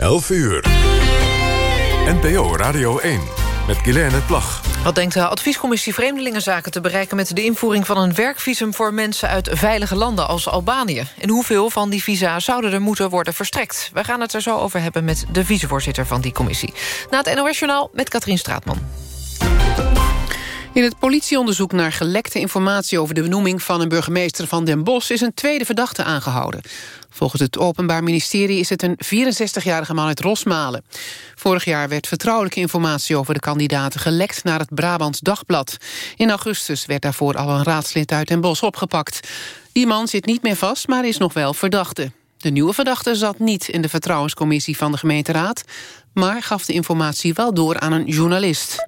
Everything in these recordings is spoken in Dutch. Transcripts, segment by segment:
11 uur. NPO Radio 1 met Guilaine Plag. Wat denkt de adviescommissie Vreemdelingenzaken te bereiken... met de invoering van een werkvisum voor mensen uit veilige landen als Albanië? En hoeveel van die visa zouden er moeten worden verstrekt? We gaan het er zo over hebben met de vicevoorzitter van die commissie. Na het NOS-journaal met Katrien Straatman. In het politieonderzoek naar gelekte informatie over de benoeming van een burgemeester van Den Bosch is een tweede verdachte aangehouden. Volgens het Openbaar Ministerie is het een 64-jarige man uit Rosmalen. Vorig jaar werd vertrouwelijke informatie over de kandidaten gelekt naar het Brabants Dagblad. In augustus werd daarvoor al een raadslid uit Den Bosch opgepakt. Die man zit niet meer vast, maar is nog wel verdachte. De nieuwe verdachte zat niet in de vertrouwenscommissie van de gemeenteraad... maar gaf de informatie wel door aan een journalist.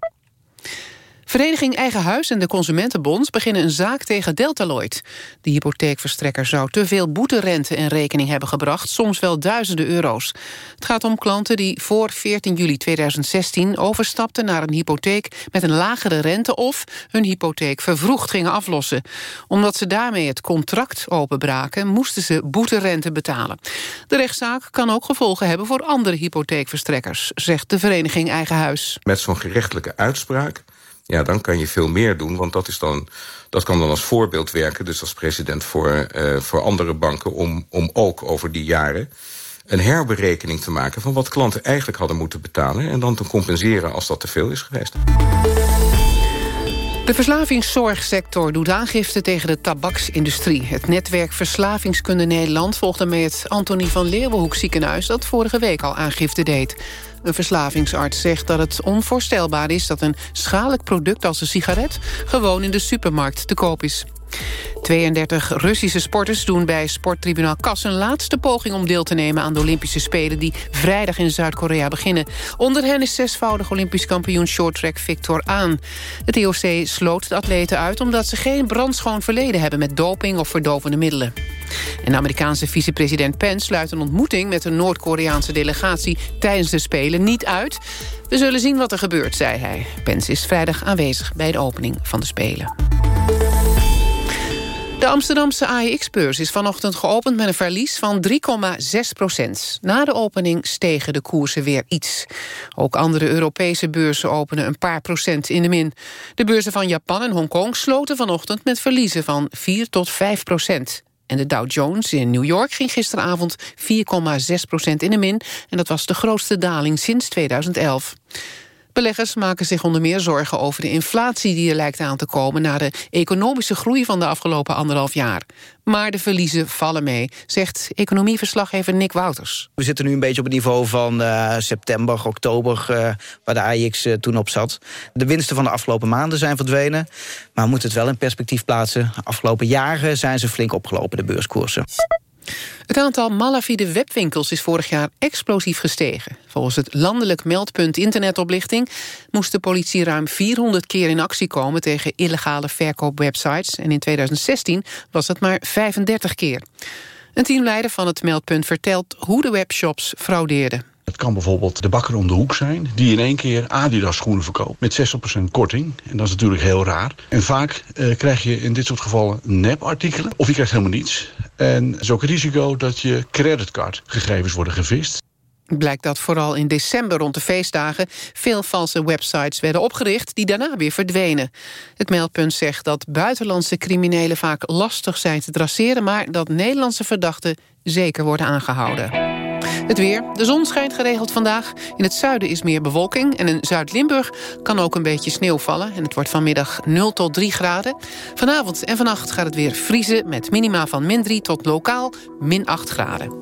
Vereniging Eigen Huis en de Consumentenbond beginnen een zaak tegen Deltaloid. De hypotheekverstrekker zou te veel boeterente in rekening hebben gebracht, soms wel duizenden euro's. Het gaat om klanten die voor 14 juli 2016 overstapten naar een hypotheek met een lagere rente of hun hypotheek vervroegd gingen aflossen. Omdat ze daarmee het contract openbraken, moesten ze boeterente betalen. De rechtszaak kan ook gevolgen hebben voor andere hypotheekverstrekkers, zegt de Vereniging Eigen Huis. Met zo'n gerechtelijke uitspraak ja, dan kan je veel meer doen. Want dat, is dan, dat kan dan als voorbeeld werken, dus als president voor, uh, voor andere banken... Om, om ook over die jaren een herberekening te maken... van wat klanten eigenlijk hadden moeten betalen... en dan te compenseren als dat te veel is geweest. De verslavingszorgsector doet aangifte tegen de tabaksindustrie. Het netwerk Verslavingskunde Nederland volgt ermee het Antonie van Leeuwenhoek ziekenhuis... dat vorige week al aangifte deed. Een verslavingsarts zegt dat het onvoorstelbaar is... dat een schadelijk product als een sigaret gewoon in de supermarkt te koop is. 32 Russische sporters doen bij sporttribunaal Kass... een laatste poging om deel te nemen aan de Olympische Spelen... die vrijdag in Zuid-Korea beginnen. Onder hen is zesvoudig Olympisch kampioen shorttrack Victor Aan. Het IOC sloot de atleten uit omdat ze geen brandschoon verleden hebben... met doping of verdovende middelen. En de Amerikaanse vicepresident Pence sluit een ontmoeting... met een Noord-Koreaanse delegatie tijdens de Spelen niet uit. We zullen zien wat er gebeurt, zei hij. Pence is vrijdag aanwezig bij de opening van de Spelen. De Amsterdamse AEX-beurs is vanochtend geopend met een verlies van 3,6 procent. Na de opening stegen de koersen weer iets. Ook andere Europese beurzen openen een paar procent in de min. De beurzen van Japan en Hongkong sloten vanochtend met verliezen van 4 tot 5 procent. En de Dow Jones in New York ging gisteravond 4,6 procent in de min... en dat was de grootste daling sinds 2011. Beleggers maken zich onder meer zorgen over de inflatie die er lijkt aan te komen... na de economische groei van de afgelopen anderhalf jaar. Maar de verliezen vallen mee, zegt economieverslaggever Nick Wouters. We zitten nu een beetje op het niveau van uh, september, oktober... Uh, waar de AIX uh, toen op zat. De winsten van de afgelopen maanden zijn verdwenen. Maar we moeten het wel in perspectief plaatsen. Afgelopen jaren zijn ze flink opgelopen, de beurskoersen. Het aantal malafide webwinkels is vorig jaar explosief gestegen. Volgens het landelijk meldpunt internetoplichting... moest de politie ruim 400 keer in actie komen... tegen illegale verkoopwebsites. En in 2016 was het maar 35 keer. Een teamleider van het meldpunt vertelt hoe de webshops fraudeerden. Het kan bijvoorbeeld de bakker om de hoek zijn... die in één keer Adidas schoenen verkoopt met 60% korting. En dat is natuurlijk heel raar. En vaak eh, krijg je in dit soort gevallen nepartikelen. Of je krijgt helemaal niets. En is ook risico dat je creditcardgegevens worden gevist. Blijkt dat vooral in december rond de feestdagen... veel valse websites werden opgericht die daarna weer verdwenen. Het meldpunt zegt dat buitenlandse criminelen vaak lastig zijn te traceren... maar dat Nederlandse verdachten zeker worden aangehouden. Het weer. De zon schijnt geregeld vandaag. In het zuiden is meer bewolking. En in Zuid-Limburg kan ook een beetje sneeuw vallen. En het wordt vanmiddag 0 tot 3 graden. Vanavond en vannacht gaat het weer vriezen... met minima van min 3 tot lokaal min 8 graden.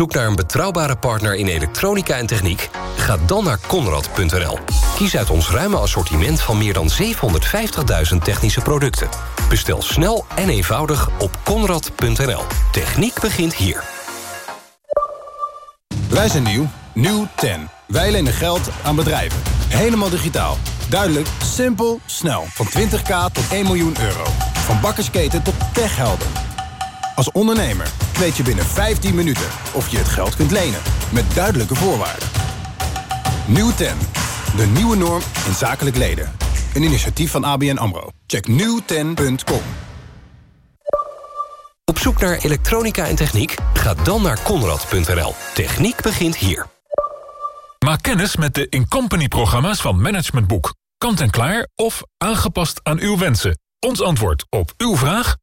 Zoek naar een betrouwbare partner in elektronica en techniek? Ga dan naar Conrad.nl. Kies uit ons ruime assortiment van meer dan 750.000 technische producten. Bestel snel en eenvoudig op Conrad.nl. Techniek begint hier. Wij zijn nieuw. Nieuw 10. Wij lenen geld aan bedrijven. Helemaal digitaal. Duidelijk, simpel, snel. Van 20k tot 1 miljoen euro. Van bakkersketen tot techhelden. Als ondernemer weet je binnen 15 minuten of je het geld kunt lenen. Met duidelijke voorwaarden. Nieuw 10. De nieuwe norm in zakelijk leden. Een initiatief van ABN AMRO. Check nieuwten.com. zoek naar elektronica en techniek? Ga dan naar konrad.nl. Techniek begint hier. Maak kennis met de Incompany-programma's van Management Boek. Kant-en-klaar of aangepast aan uw wensen. Ons antwoord op uw vraag?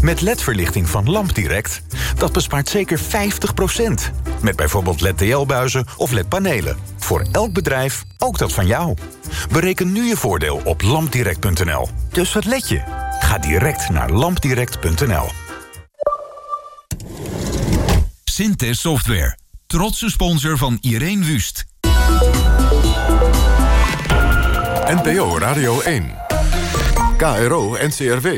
Met LED-verlichting van LampDirect, dat bespaart zeker 50%. Met bijvoorbeeld LED-TL-buizen of LED-panelen. Voor elk bedrijf, ook dat van jou. Bereken nu je voordeel op lampdirect.nl. Dus wat let je? Ga direct naar lampdirect.nl. Synthes Software. Trotse sponsor van Irene Wust. NPO Radio 1. KRO NCRW.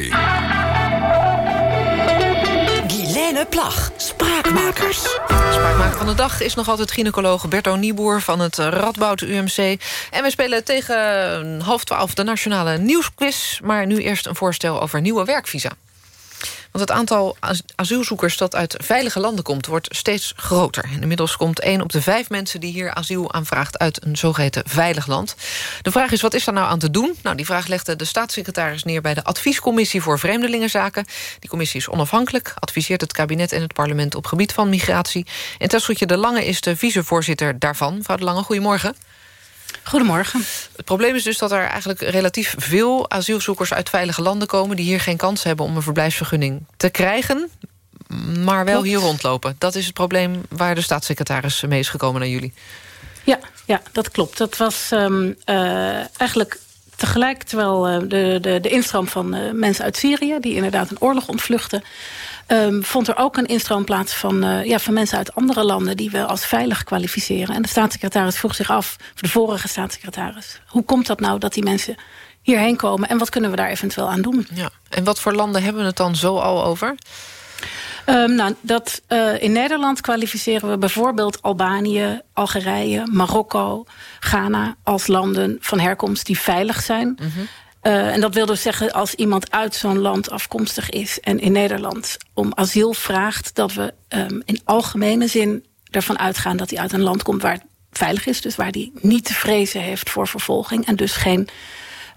Plag, Spraakmakers. Spraakmaker van de dag is nog altijd gynaecoloog Berto Nieboer van het Radboud UMC. En we spelen tegen half twaalf de Nationale Nieuwsquiz. Maar nu eerst een voorstel over nieuwe werkvisa. Want het aantal asielzoekers dat uit veilige landen komt... wordt steeds groter. En inmiddels komt één op de vijf mensen die hier asiel aanvraagt... uit een zogeheten veilig land. De vraag is, wat is daar nou aan te doen? Nou, die vraag legde de staatssecretaris neer... bij de Adviescommissie voor Vreemdelingenzaken. Die commissie is onafhankelijk, adviseert het kabinet en het parlement... op gebied van migratie. En Tesseltje de Lange is de vicevoorzitter daarvan. Mevrouw de Lange, goedemorgen. Goedemorgen. Het probleem is dus dat er eigenlijk relatief veel asielzoekers uit veilige landen komen... die hier geen kans hebben om een verblijfsvergunning te krijgen... maar wel hier rondlopen. Dat is het probleem waar de staatssecretaris mee is gekomen naar jullie. Ja, ja dat klopt. Dat was um, uh, eigenlijk tegelijk terwijl uh, de, de, de instroom van uh, mensen uit Syrië... die inderdaad een oorlog ontvluchten... Um, vond er ook een instroom plaats van, uh, ja, van mensen uit andere landen... die we als veilig kwalificeren. En de staatssecretaris vroeg zich af, de vorige staatssecretaris... hoe komt dat nou dat die mensen hierheen komen... en wat kunnen we daar eventueel aan doen? Ja. En wat voor landen hebben we het dan zo al over? Um, nou, dat, uh, in Nederland kwalificeren we bijvoorbeeld Albanië, Algerije, Marokko, Ghana... als landen van herkomst die veilig zijn... Mm -hmm. Uh, en dat wil dus zeggen, als iemand uit zo'n land afkomstig is... en in Nederland om asiel vraagt... dat we um, in algemene zin ervan uitgaan dat hij uit een land komt... waar veilig is, dus waar hij niet te vrezen heeft voor vervolging... en dus geen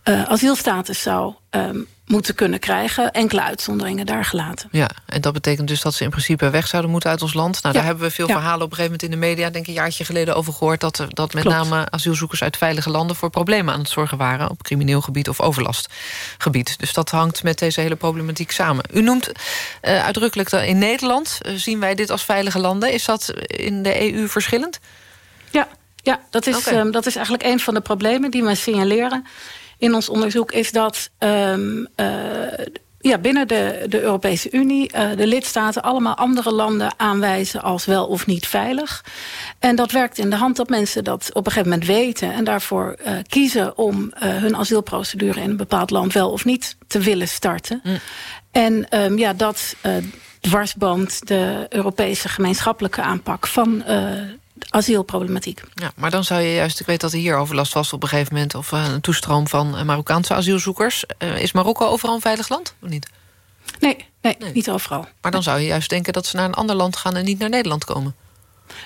uh, asielstatus zou um, moeten kunnen krijgen. Enkele uitzonderingen daar gelaten. Ja, en dat betekent dus dat ze in principe weg zouden moeten uit ons land. Nou, ja. daar hebben we veel ja. verhalen op een gegeven moment in de media... denk ik een jaartje geleden over gehoord... dat, dat met Klopt. name asielzoekers uit veilige landen... voor problemen aan het zorgen waren op crimineel gebied of overlastgebied. Dus dat hangt met deze hele problematiek samen. U noemt uh, uitdrukkelijk dat in Nederland uh, zien wij dit als veilige landen. Is dat in de EU verschillend? Ja, ja dat, is, okay. um, dat is eigenlijk een van de problemen die we signaleren in ons onderzoek is dat um, uh, ja, binnen de, de Europese Unie uh, de lidstaten allemaal andere landen aanwijzen als wel of niet veilig. En dat werkt in de hand dat mensen dat op een gegeven moment weten en daarvoor uh, kiezen om uh, hun asielprocedure in een bepaald land wel of niet te willen starten. Mm. En um, ja, dat dwarsband de Europese gemeenschappelijke aanpak van asielproblematiek. Ja, maar dan zou je juist, ik weet dat er hier overlast was op een gegeven moment... of uh, een toestroom van Marokkaanse asielzoekers. Uh, is Marokko overal een veilig land, of niet? Nee, nee, nee, niet overal. Maar dan zou je juist denken dat ze naar een ander land gaan... en niet naar Nederland komen.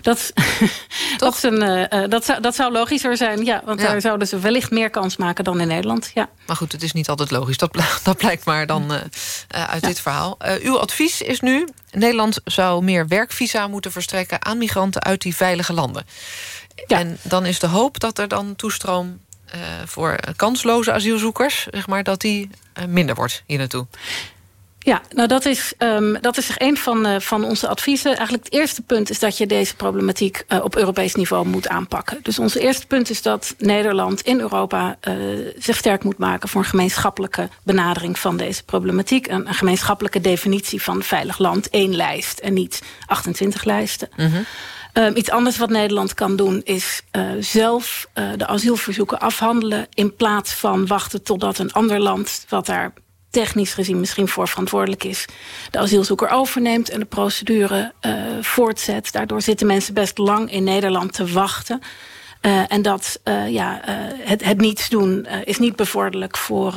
Dat, dat, is een, uh, dat, zou, dat zou logischer zijn, ja. Want ja. daar zouden ze wellicht meer kans maken dan in Nederland. Ja. Maar goed, het is niet altijd logisch. Dat, dat blijkt maar dan uh, uh, uit ja. dit verhaal. uw advies is nu... Nederland zou meer werkvisa moeten verstrekken... aan migranten uit die veilige landen. Ja. En dan is de hoop dat er dan toestroom... voor kansloze asielzoekers, zeg maar, dat die minder wordt hier naartoe. Ja, nou dat is, um, dat is een van, uh, van onze adviezen. Eigenlijk het eerste punt is dat je deze problematiek uh, op Europees niveau moet aanpakken. Dus ons eerste punt is dat Nederland in Europa uh, zich sterk moet maken voor een gemeenschappelijke benadering van deze problematiek. Een, een gemeenschappelijke definitie van veilig land, één lijst en niet 28 lijsten. Mm -hmm. Um, iets anders wat Nederland kan doen is uh, zelf uh, de asielverzoeken afhandelen... in plaats van wachten totdat een ander land wat daar technisch gezien misschien voor verantwoordelijk is... de asielzoeker overneemt en de procedure uh, voortzet. Daardoor zitten mensen best lang in Nederland te wachten. Uh, en dat, uh, ja, het, het niets doen is niet bevorderlijk voor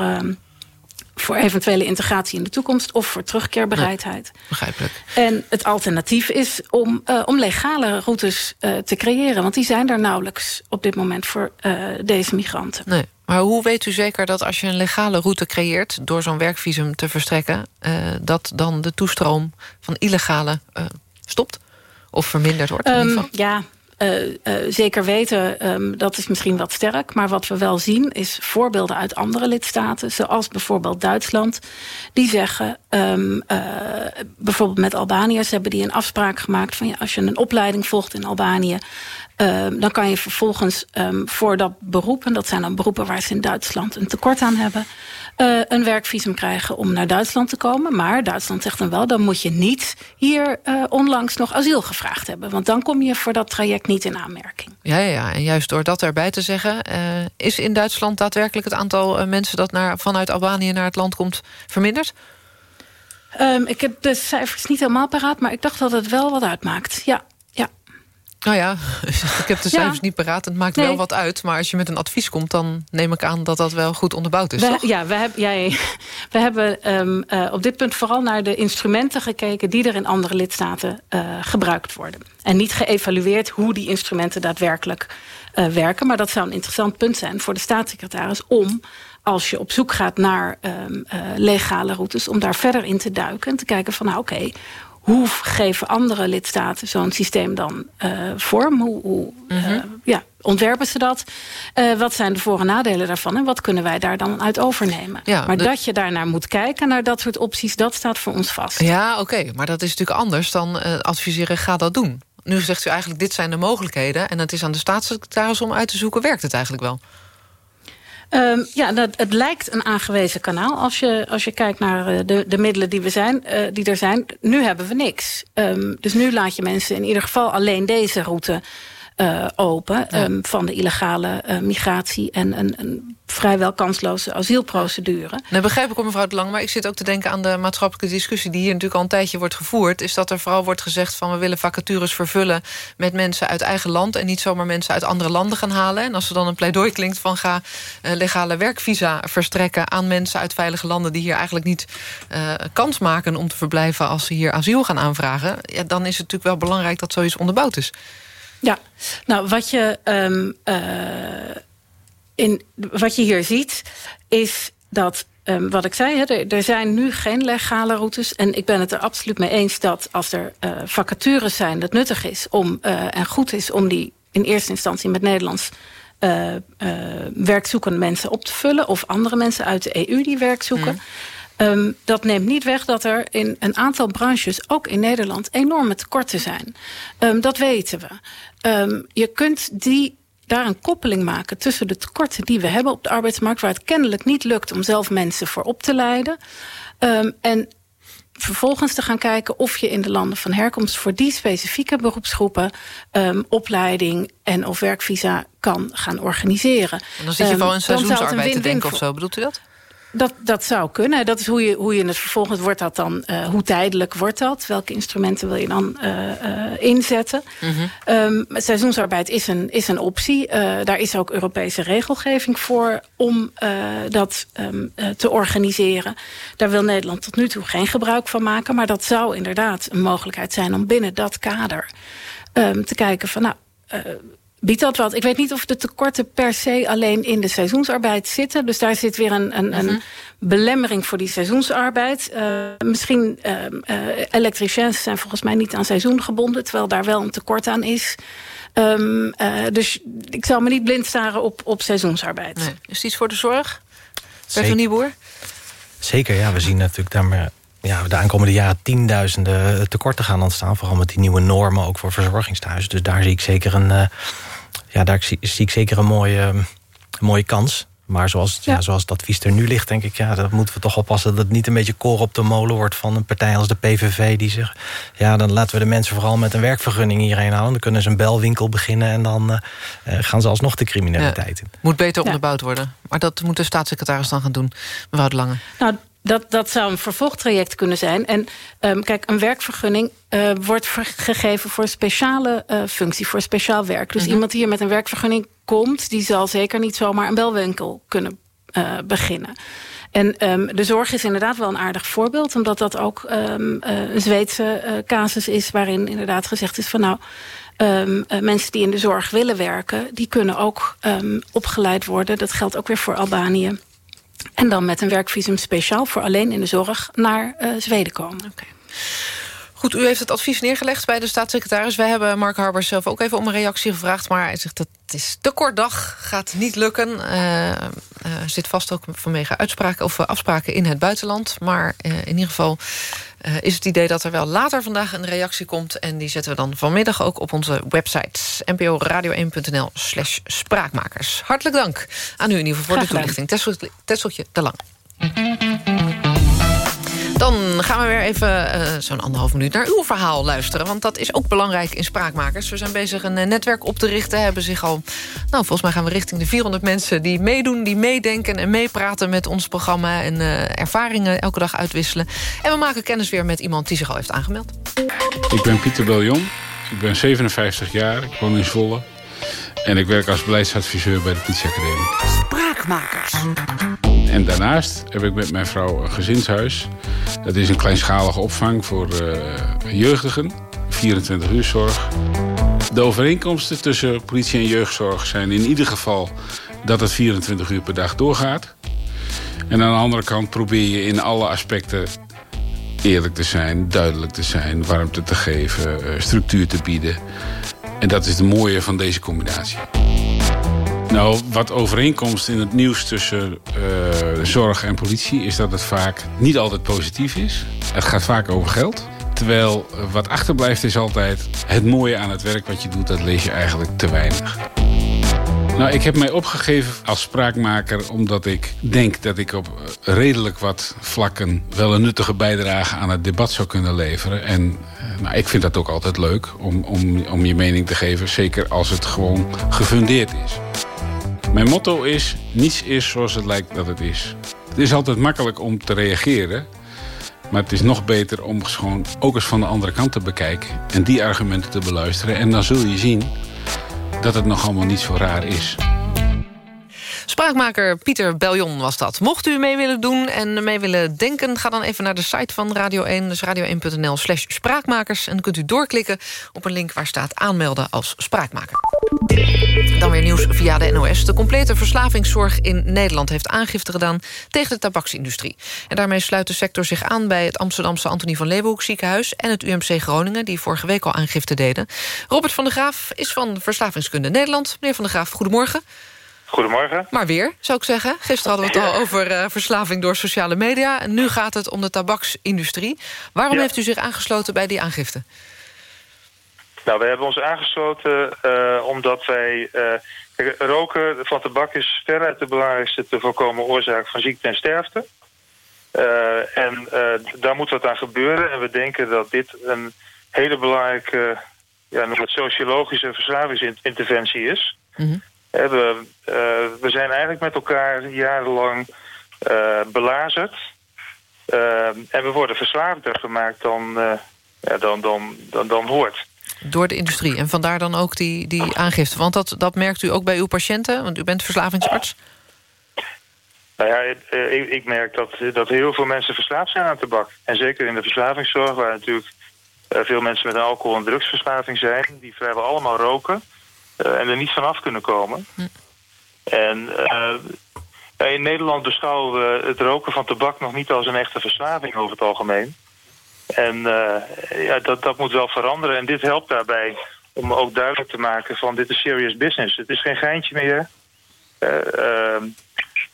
voor eventuele integratie in de toekomst... of voor terugkeerbereidheid. Begrijpelijk. En het alternatief is om, uh, om legale routes uh, te creëren. Want die zijn er nauwelijks op dit moment voor uh, deze migranten. Nee. Maar hoe weet u zeker dat als je een legale route creëert... door zo'n werkvisum te verstrekken... dat dan de toestroom van illegale stopt? Of verminderd wordt in um, ieder geval? Ja, uh, uh, zeker weten, um, dat is misschien wat sterk. Maar wat we wel zien is voorbeelden uit andere lidstaten. Zoals bijvoorbeeld Duitsland. Die zeggen, um, uh, bijvoorbeeld met Albaniërs hebben die een afspraak gemaakt... van ja, als je een opleiding volgt in Albanië... Um, dan kan je vervolgens voor dat beroep... en dat zijn dan beroepen waar ze in Duitsland een tekort aan hebben... Uh, een werkvisum krijgen om naar Duitsland te komen. Maar Duitsland zegt dan wel, dan moet je niet hier uh, onlangs nog asiel gevraagd hebben. Want dan kom je voor dat traject niet in aanmerking. Ja, ja, ja. en juist door dat erbij te zeggen... Uh, is in Duitsland daadwerkelijk het aantal mensen... dat naar, vanuit Albanië naar het land komt verminderd? Um, ik heb de cijfers niet helemaal paraat... maar ik dacht dat het wel wat uitmaakt, ja. Nou ja, ik heb de cijfers ja. niet paraat. Het maakt nee. wel wat uit. Maar als je met een advies komt... dan neem ik aan dat dat wel goed onderbouwd is, we, toch? Ja, we, heb, we hebben um, uh, op dit punt vooral naar de instrumenten gekeken... die er in andere lidstaten uh, gebruikt worden. En niet geëvalueerd hoe die instrumenten daadwerkelijk uh, werken. Maar dat zou een interessant punt zijn voor de staatssecretaris... om als je op zoek gaat naar um, legale routes... om daar verder in te duiken en te kijken van... nou oké, okay, hoe geven andere lidstaten zo'n systeem dan uh, vorm? Hoe, hoe mm -hmm. uh, ja, ontwerpen ze dat? Uh, wat zijn de voor- en nadelen daarvan? En wat kunnen wij daar dan uit overnemen? Ja, maar de... dat je daarnaar moet kijken, naar dat soort opties... dat staat voor ons vast. Ja, oké. Okay. Maar dat is natuurlijk anders dan adviseren... ga dat doen. Nu zegt u eigenlijk, dit zijn de mogelijkheden... en het is aan de staatssecretaris om uit te zoeken... werkt het eigenlijk wel? Um, ja, dat, het lijkt een aangewezen kanaal als je, als je kijkt naar de, de middelen die, we zijn, uh, die er zijn. Nu hebben we niks. Um, dus nu laat je mensen in ieder geval alleen deze route uh, open... Ja. Um, van de illegale uh, migratie en een, een vrijwel kansloze asielprocedure. Nou, begrijp ik hoor, mevrouw de Lang, maar ik zit ook te denken aan de maatschappelijke discussie die hier natuurlijk al een tijdje wordt gevoerd. Is dat er vooral wordt gezegd van we willen vacatures vervullen met mensen uit eigen land en niet zomaar mensen uit andere landen gaan halen. En als er dan een pleidooi klinkt van ga uh, legale werkvisa verstrekken aan mensen uit veilige landen die hier eigenlijk niet kans maken om te verblijven als ze hier asiel gaan aanvragen. Ja, dan is het natuurlijk wel belangrijk dat zoiets onderbouwd is. Ja, nou wat je, um, uh, in, wat je hier ziet is dat Um, wat ik zei, er, zijn nu geen legale routes. En ik ben het er absoluut mee eens dat als er uh, vacatures zijn... dat nuttig is om, uh, en goed is om die in eerste instantie met Nederlands... Werkzoekende mensen op te vullen. Of andere mensen uit de EU die werk zoeken. Mm. Um, dat neemt niet weg dat er in een aantal branches, ook in Nederland, enorme tekorten zijn. Um, dat weten we. Um, je kunt die daar een koppeling maken tussen de tekorten die we hebben op de arbeidsmarkt... waar het kennelijk niet lukt om zelf mensen voor op te leiden. En vervolgens te gaan kijken of je in de landen van herkomst... voor die specifieke beroepsgroepen um, opleiding en of werkvisa kan gaan organiseren. En dan zit je wel in seizoensarbeid te denken of zo, bedoelt u dat? Dat, dat zou kunnen. Dat is hoe je, hoe je het vervolgens wordt dat dan. Uh, hoe tijdelijk wordt dat? Welke instrumenten wil je dan uh, uh, inzetten? Mm -hmm. um, seizoensarbeid is een, is een optie. daar is ook Europese regelgeving voor om dat um, te organiseren. Daar wil Nederland tot nu toe geen gebruik van maken. Maar dat zou inderdaad een mogelijkheid zijn om binnen dat kader um, te kijken van nou biedt dat wat. Ik weet niet of de tekorten per se alleen in de seizoensarbeid zitten. Dus daar zit weer een, een, een belemmering voor die seizoensarbeid. Uh, misschien uh, uh, elektriciens zijn volgens mij niet aan seizoen gebonden... terwijl daar wel een tekort aan is. Um, dus ik zal me niet blind staren op, op seizoensarbeid. Nee. Is iets voor de zorg? Bert van Nieboer? Zeker, ja. We zien natuurlijk daar maar ja, de aankomende jaren tienduizenden tekorten gaan ontstaan. Vooral met die nieuwe normen, ook voor verzorgingstehuizen. Dus daar zie ik zeker een, ja, daar zie, zie ik zeker een mooie, een mooie kans. Maar zoals, ja. zoals het advies er nu ligt, denk ik... ja, dat moeten we toch oppassen dat het niet een beetje koor op de molen wordt... van een partij als de PVV die zegt... ja, dan laten we de mensen vooral met een werkvergunning hierheen halen. Dan kunnen ze een belwinkel beginnen... en dan uh, gaan ze alsnog de criminaliteit in. Moet beter onderbouwd worden. Maar dat moet de staatssecretaris dan gaan doen, mevrouw de Lange. Nou, dat, dat zou een vervolgtraject kunnen zijn. En um, kijk, een werkvergunning uh, wordt gegeven voor speciale uh, functie, voor speciaal werk. Dus -hmm. iemand die hier met een werkvergunning komt... die zal zeker niet zomaar een belwinkel kunnen uh, beginnen. En um, de zorg is inderdaad wel een aardig voorbeeld... omdat dat ook um, een Zweedse casus is... waarin inderdaad gezegd is van nou... Um, uh, mensen die in de zorg willen werken... die kunnen ook um, opgeleid worden. Dat geldt ook weer voor Albanië. En dan met een werkvisum speciaal voor alleen in de zorg naar uh, Zweden komen. Okay. Goed, u heeft het advies neergelegd bij de staatssecretaris. Wij hebben Mark Harbers zelf ook even om een reactie gevraagd... maar hij zegt dat het is te kort dag, gaat niet lukken. Uh, zit vast ook vanwege uitspraken of afspraken in het buitenland. Maar in ieder geval uh, is het idee dat er wel later vandaag een reactie komt... en die zetten we dan vanmiddag ook op onze website... nporadio1.nl slash spraakmakers. Hartelijk dank aan u in ieder geval voor de toelichting. Tesseltje te lang. Dan gaan we weer even uh, zo'n anderhalf minuut naar uw verhaal luisteren. Want dat is ook belangrijk in Spraakmakers. We zijn bezig een uh, netwerk op te richten. Hebben zich al, nou volgens mij gaan we richting de 400 mensen die meedoen, die meedenken en meepraten met ons programma. En uh, ervaringen elke dag uitwisselen. En we maken kennis weer met iemand die zich al heeft aangemeld. Ik ben Pieter Beljon. Ik ben 57 jaar. Ik woon in Zwolle. En ik werk als beleidsadviseur bij de politieacademie. Spraakmakers. En daarnaast heb ik met mijn vrouw een gezinshuis. Dat is een kleinschalige opvang voor uh, jeugdigen. 24 uur zorg. De overeenkomsten tussen politie en jeugdzorg zijn in ieder geval... dat het 24 uur per dag doorgaat. En aan de andere kant probeer je in alle aspecten eerlijk te zijn, duidelijk te zijn... warmte te geven, structuur te bieden. En dat is de mooie van deze combinatie. Nou, wat overeenkomst in het nieuws tussen uh, zorg en politie... is dat het vaak niet altijd positief is. Het gaat vaak over geld. Terwijl wat achterblijft is altijd... het mooie aan het werk wat je doet, dat lees je eigenlijk te weinig. Nou, ik heb mij opgegeven als spraakmaker omdat ik denk dat ik op redelijk wat vlakken wel een nuttige bijdrage aan het debat zou kunnen leveren. En nou, ik vind dat ook altijd leuk om, om, om je mening te geven, zeker als het gewoon gefundeerd is. Mijn motto is, niets is zoals het lijkt dat het is. Het is altijd makkelijk om te reageren. Maar het is nog beter om gewoon ook eens van de andere kant te bekijken. En die argumenten te beluisteren. En dan zul je zien dat het nog allemaal niet zo raar is. Spraakmaker Pieter Beljon was dat. Mocht u mee willen doen en mee willen denken... ga dan even naar de site van Radio 1, dus radio1.nl slash spraakmakers... en dan kunt u doorklikken op een link waar staat aanmelden als spraakmaker. Dan weer nieuws via de NOS. De complete verslavingszorg in Nederland heeft aangifte gedaan... tegen de tabaksindustrie. En daarmee sluit de sector zich aan bij het Amsterdamse Antonie van Leeuwenhoek ziekenhuis... en het UMC Groningen, die vorige week al aangifte deden. Robert van der Graaf is van Verslavingskunde Nederland. Meneer van der Graaf, goedemorgen. Goedemorgen. Maar weer, zou ik zeggen. Gisteren hadden we het al over uh, verslaving door sociale media. En nu gaat het om de tabaksindustrie. Waarom ja. heeft u zich aangesloten bij die aangifte? Nou, we hebben ons aangesloten uh, omdat wij... Uh, roken van tabak is veruit de belangrijkste te voorkomen oorzaak van ziekte en sterfte. en daar moet wat aan gebeuren. En we denken dat dit een hele belangrijke ja, sociologische verslavingsinterventie is. Mm -hmm. We, we zijn eigenlijk met elkaar jarenlang belazerd. En we worden verslaafder gemaakt dan, ja, dan, dan, dan, dan hoort. Door de industrie. En vandaar dan ook die, die aangifte. Want dat, dat merkt u ook bij uw patiënten? Want u bent verslavingsarts. Nou ja, ik, ik merk dat, dat heel veel mensen verslaafd zijn aan tabak. En zeker in de verslavingszorg, waar natuurlijk veel mensen met een alcohol- en drugsverslaving zijn... die vrijwel allemaal roken... En er niet vanaf kunnen komen. Hm. En uh, in Nederland beschouwen we het roken van tabak nog niet als een echte verslaving over het algemeen. En uh, ja, dat, dat moet wel veranderen. En dit helpt daarbij om ook duidelijk te maken van dit is serious business. Het is geen geintje meer.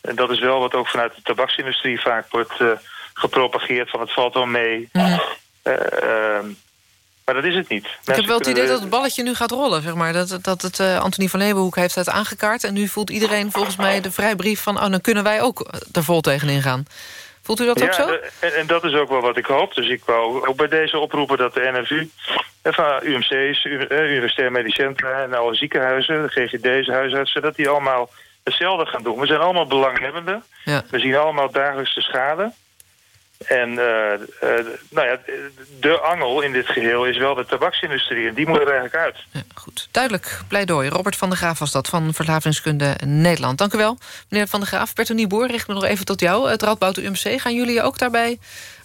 en dat is wel wat ook vanuit de tabaksindustrie vaak wordt gepropageerd van het valt wel mee. Eh, ehm, maar dat is het niet. Ik heb wel het idee dat het balletje nu gaat rollen, zeg maar. Dat, dat het uh, Anthony van Leeuwenhoek heeft het aangekaart... en nu voelt iedereen volgens mij de vrijbrief van... oh, dan kunnen wij ook er vol tegenin gaan. Voelt u dat ja, ook zo? En, en, dat is ook wel wat ik hoop. Dus ik wou ook bij deze oproepen dat de NFU... Van UMC's, Universitair Medisch Centra en alle ziekenhuizen... de GGD's, huisartsen, dat die allemaal hetzelfde gaan doen. We zijn allemaal belanghebbenden. Ja. We zien allemaal dagelijks de schade. En uh, uh, nou ja, de angel in dit geheel is wel de tabaksindustrie. En die moet er eigenlijk uit. Goed, duidelijk pleidooi. Robert van der Graaf was dat van Verslavingskunde Nederland. Dank u wel, meneer van der Graaf. Bertonie Boer, richt me nog even tot jou. Het Radboud UMC, gaan jullie ook daarbij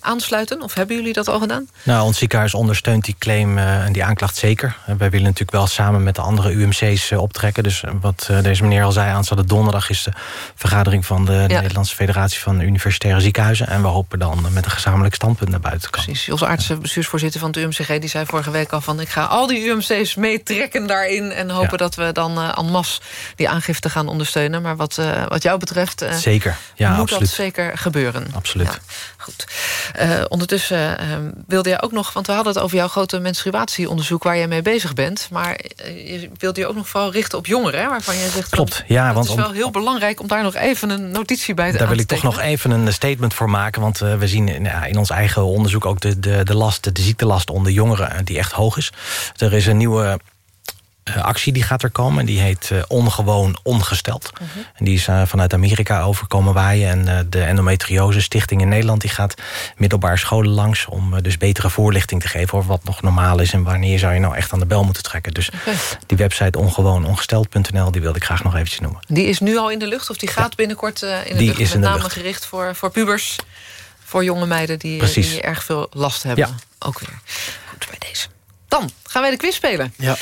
aansluiten? Of hebben jullie dat al gedaan? Nou, ons ziekenhuis ondersteunt die claim uh, en die aanklacht zeker. wij willen natuurlijk wel samen met de andere UMC's uh, optrekken. Dus wat deze meneer al zei, aanstaande donderdag... is de vergadering van de ja. Nederlandse Federatie van Universitaire Ziekenhuizen. En we hopen dan met een gezamenlijk standpunt naar buiten te komen. Precies. Jos Artsen, bestuursvoorzitter van het UMCG... die zei vorige week al van... ik ga al die UMC's meetrekken daarin... en hopen ja. dat we dan uh, en masse die aangifte gaan ondersteunen. Maar wat, wat jou betreft... zeker, ja, moet absoluut. dat zeker gebeuren. Absoluut. Ja, goed. Uh, ondertussen uh, wilde jij ook nog... want we hadden het over jouw grote menstruatieonderzoek... waar jij mee bezig bent. Maar uh, je wilde je ook nog vooral richten op jongeren... Hè, waarvan jij zegt... Klopt, ja. Het want is wel heel belangrijk om daar nog even een notitie bij te Daar wil ik toch nog even een statement voor maken. Want we zien in, in, ons eigen onderzoek ook de, de, de last, de ziektelast onder jongeren... die echt hoog is. Er is een nieuwe actie die gaat er komen. En die heet uh, Ongewoon Ongesteld. Uh -huh. En die is uh, vanuit Amerika overkomen waaien. En de Endometriose Stichting in Nederland... die gaat middelbare scholen langs... om dus betere voorlichting te geven over wat nog normaal is... en wanneer zou je nou echt aan de bel moeten trekken. Dus okay. die website ongewoonongesteld.nl... die wilde ik graag nog eventjes noemen. Die is nu al in de lucht of die gaat ja. binnenkort in de die lucht? Is met in de name lucht. gericht voor, voor pubers... voor jonge meiden die, die erg veel last hebben. Ja. Ook weer. Goed bij deze. Dan gaan wij de quiz spelen. Ja.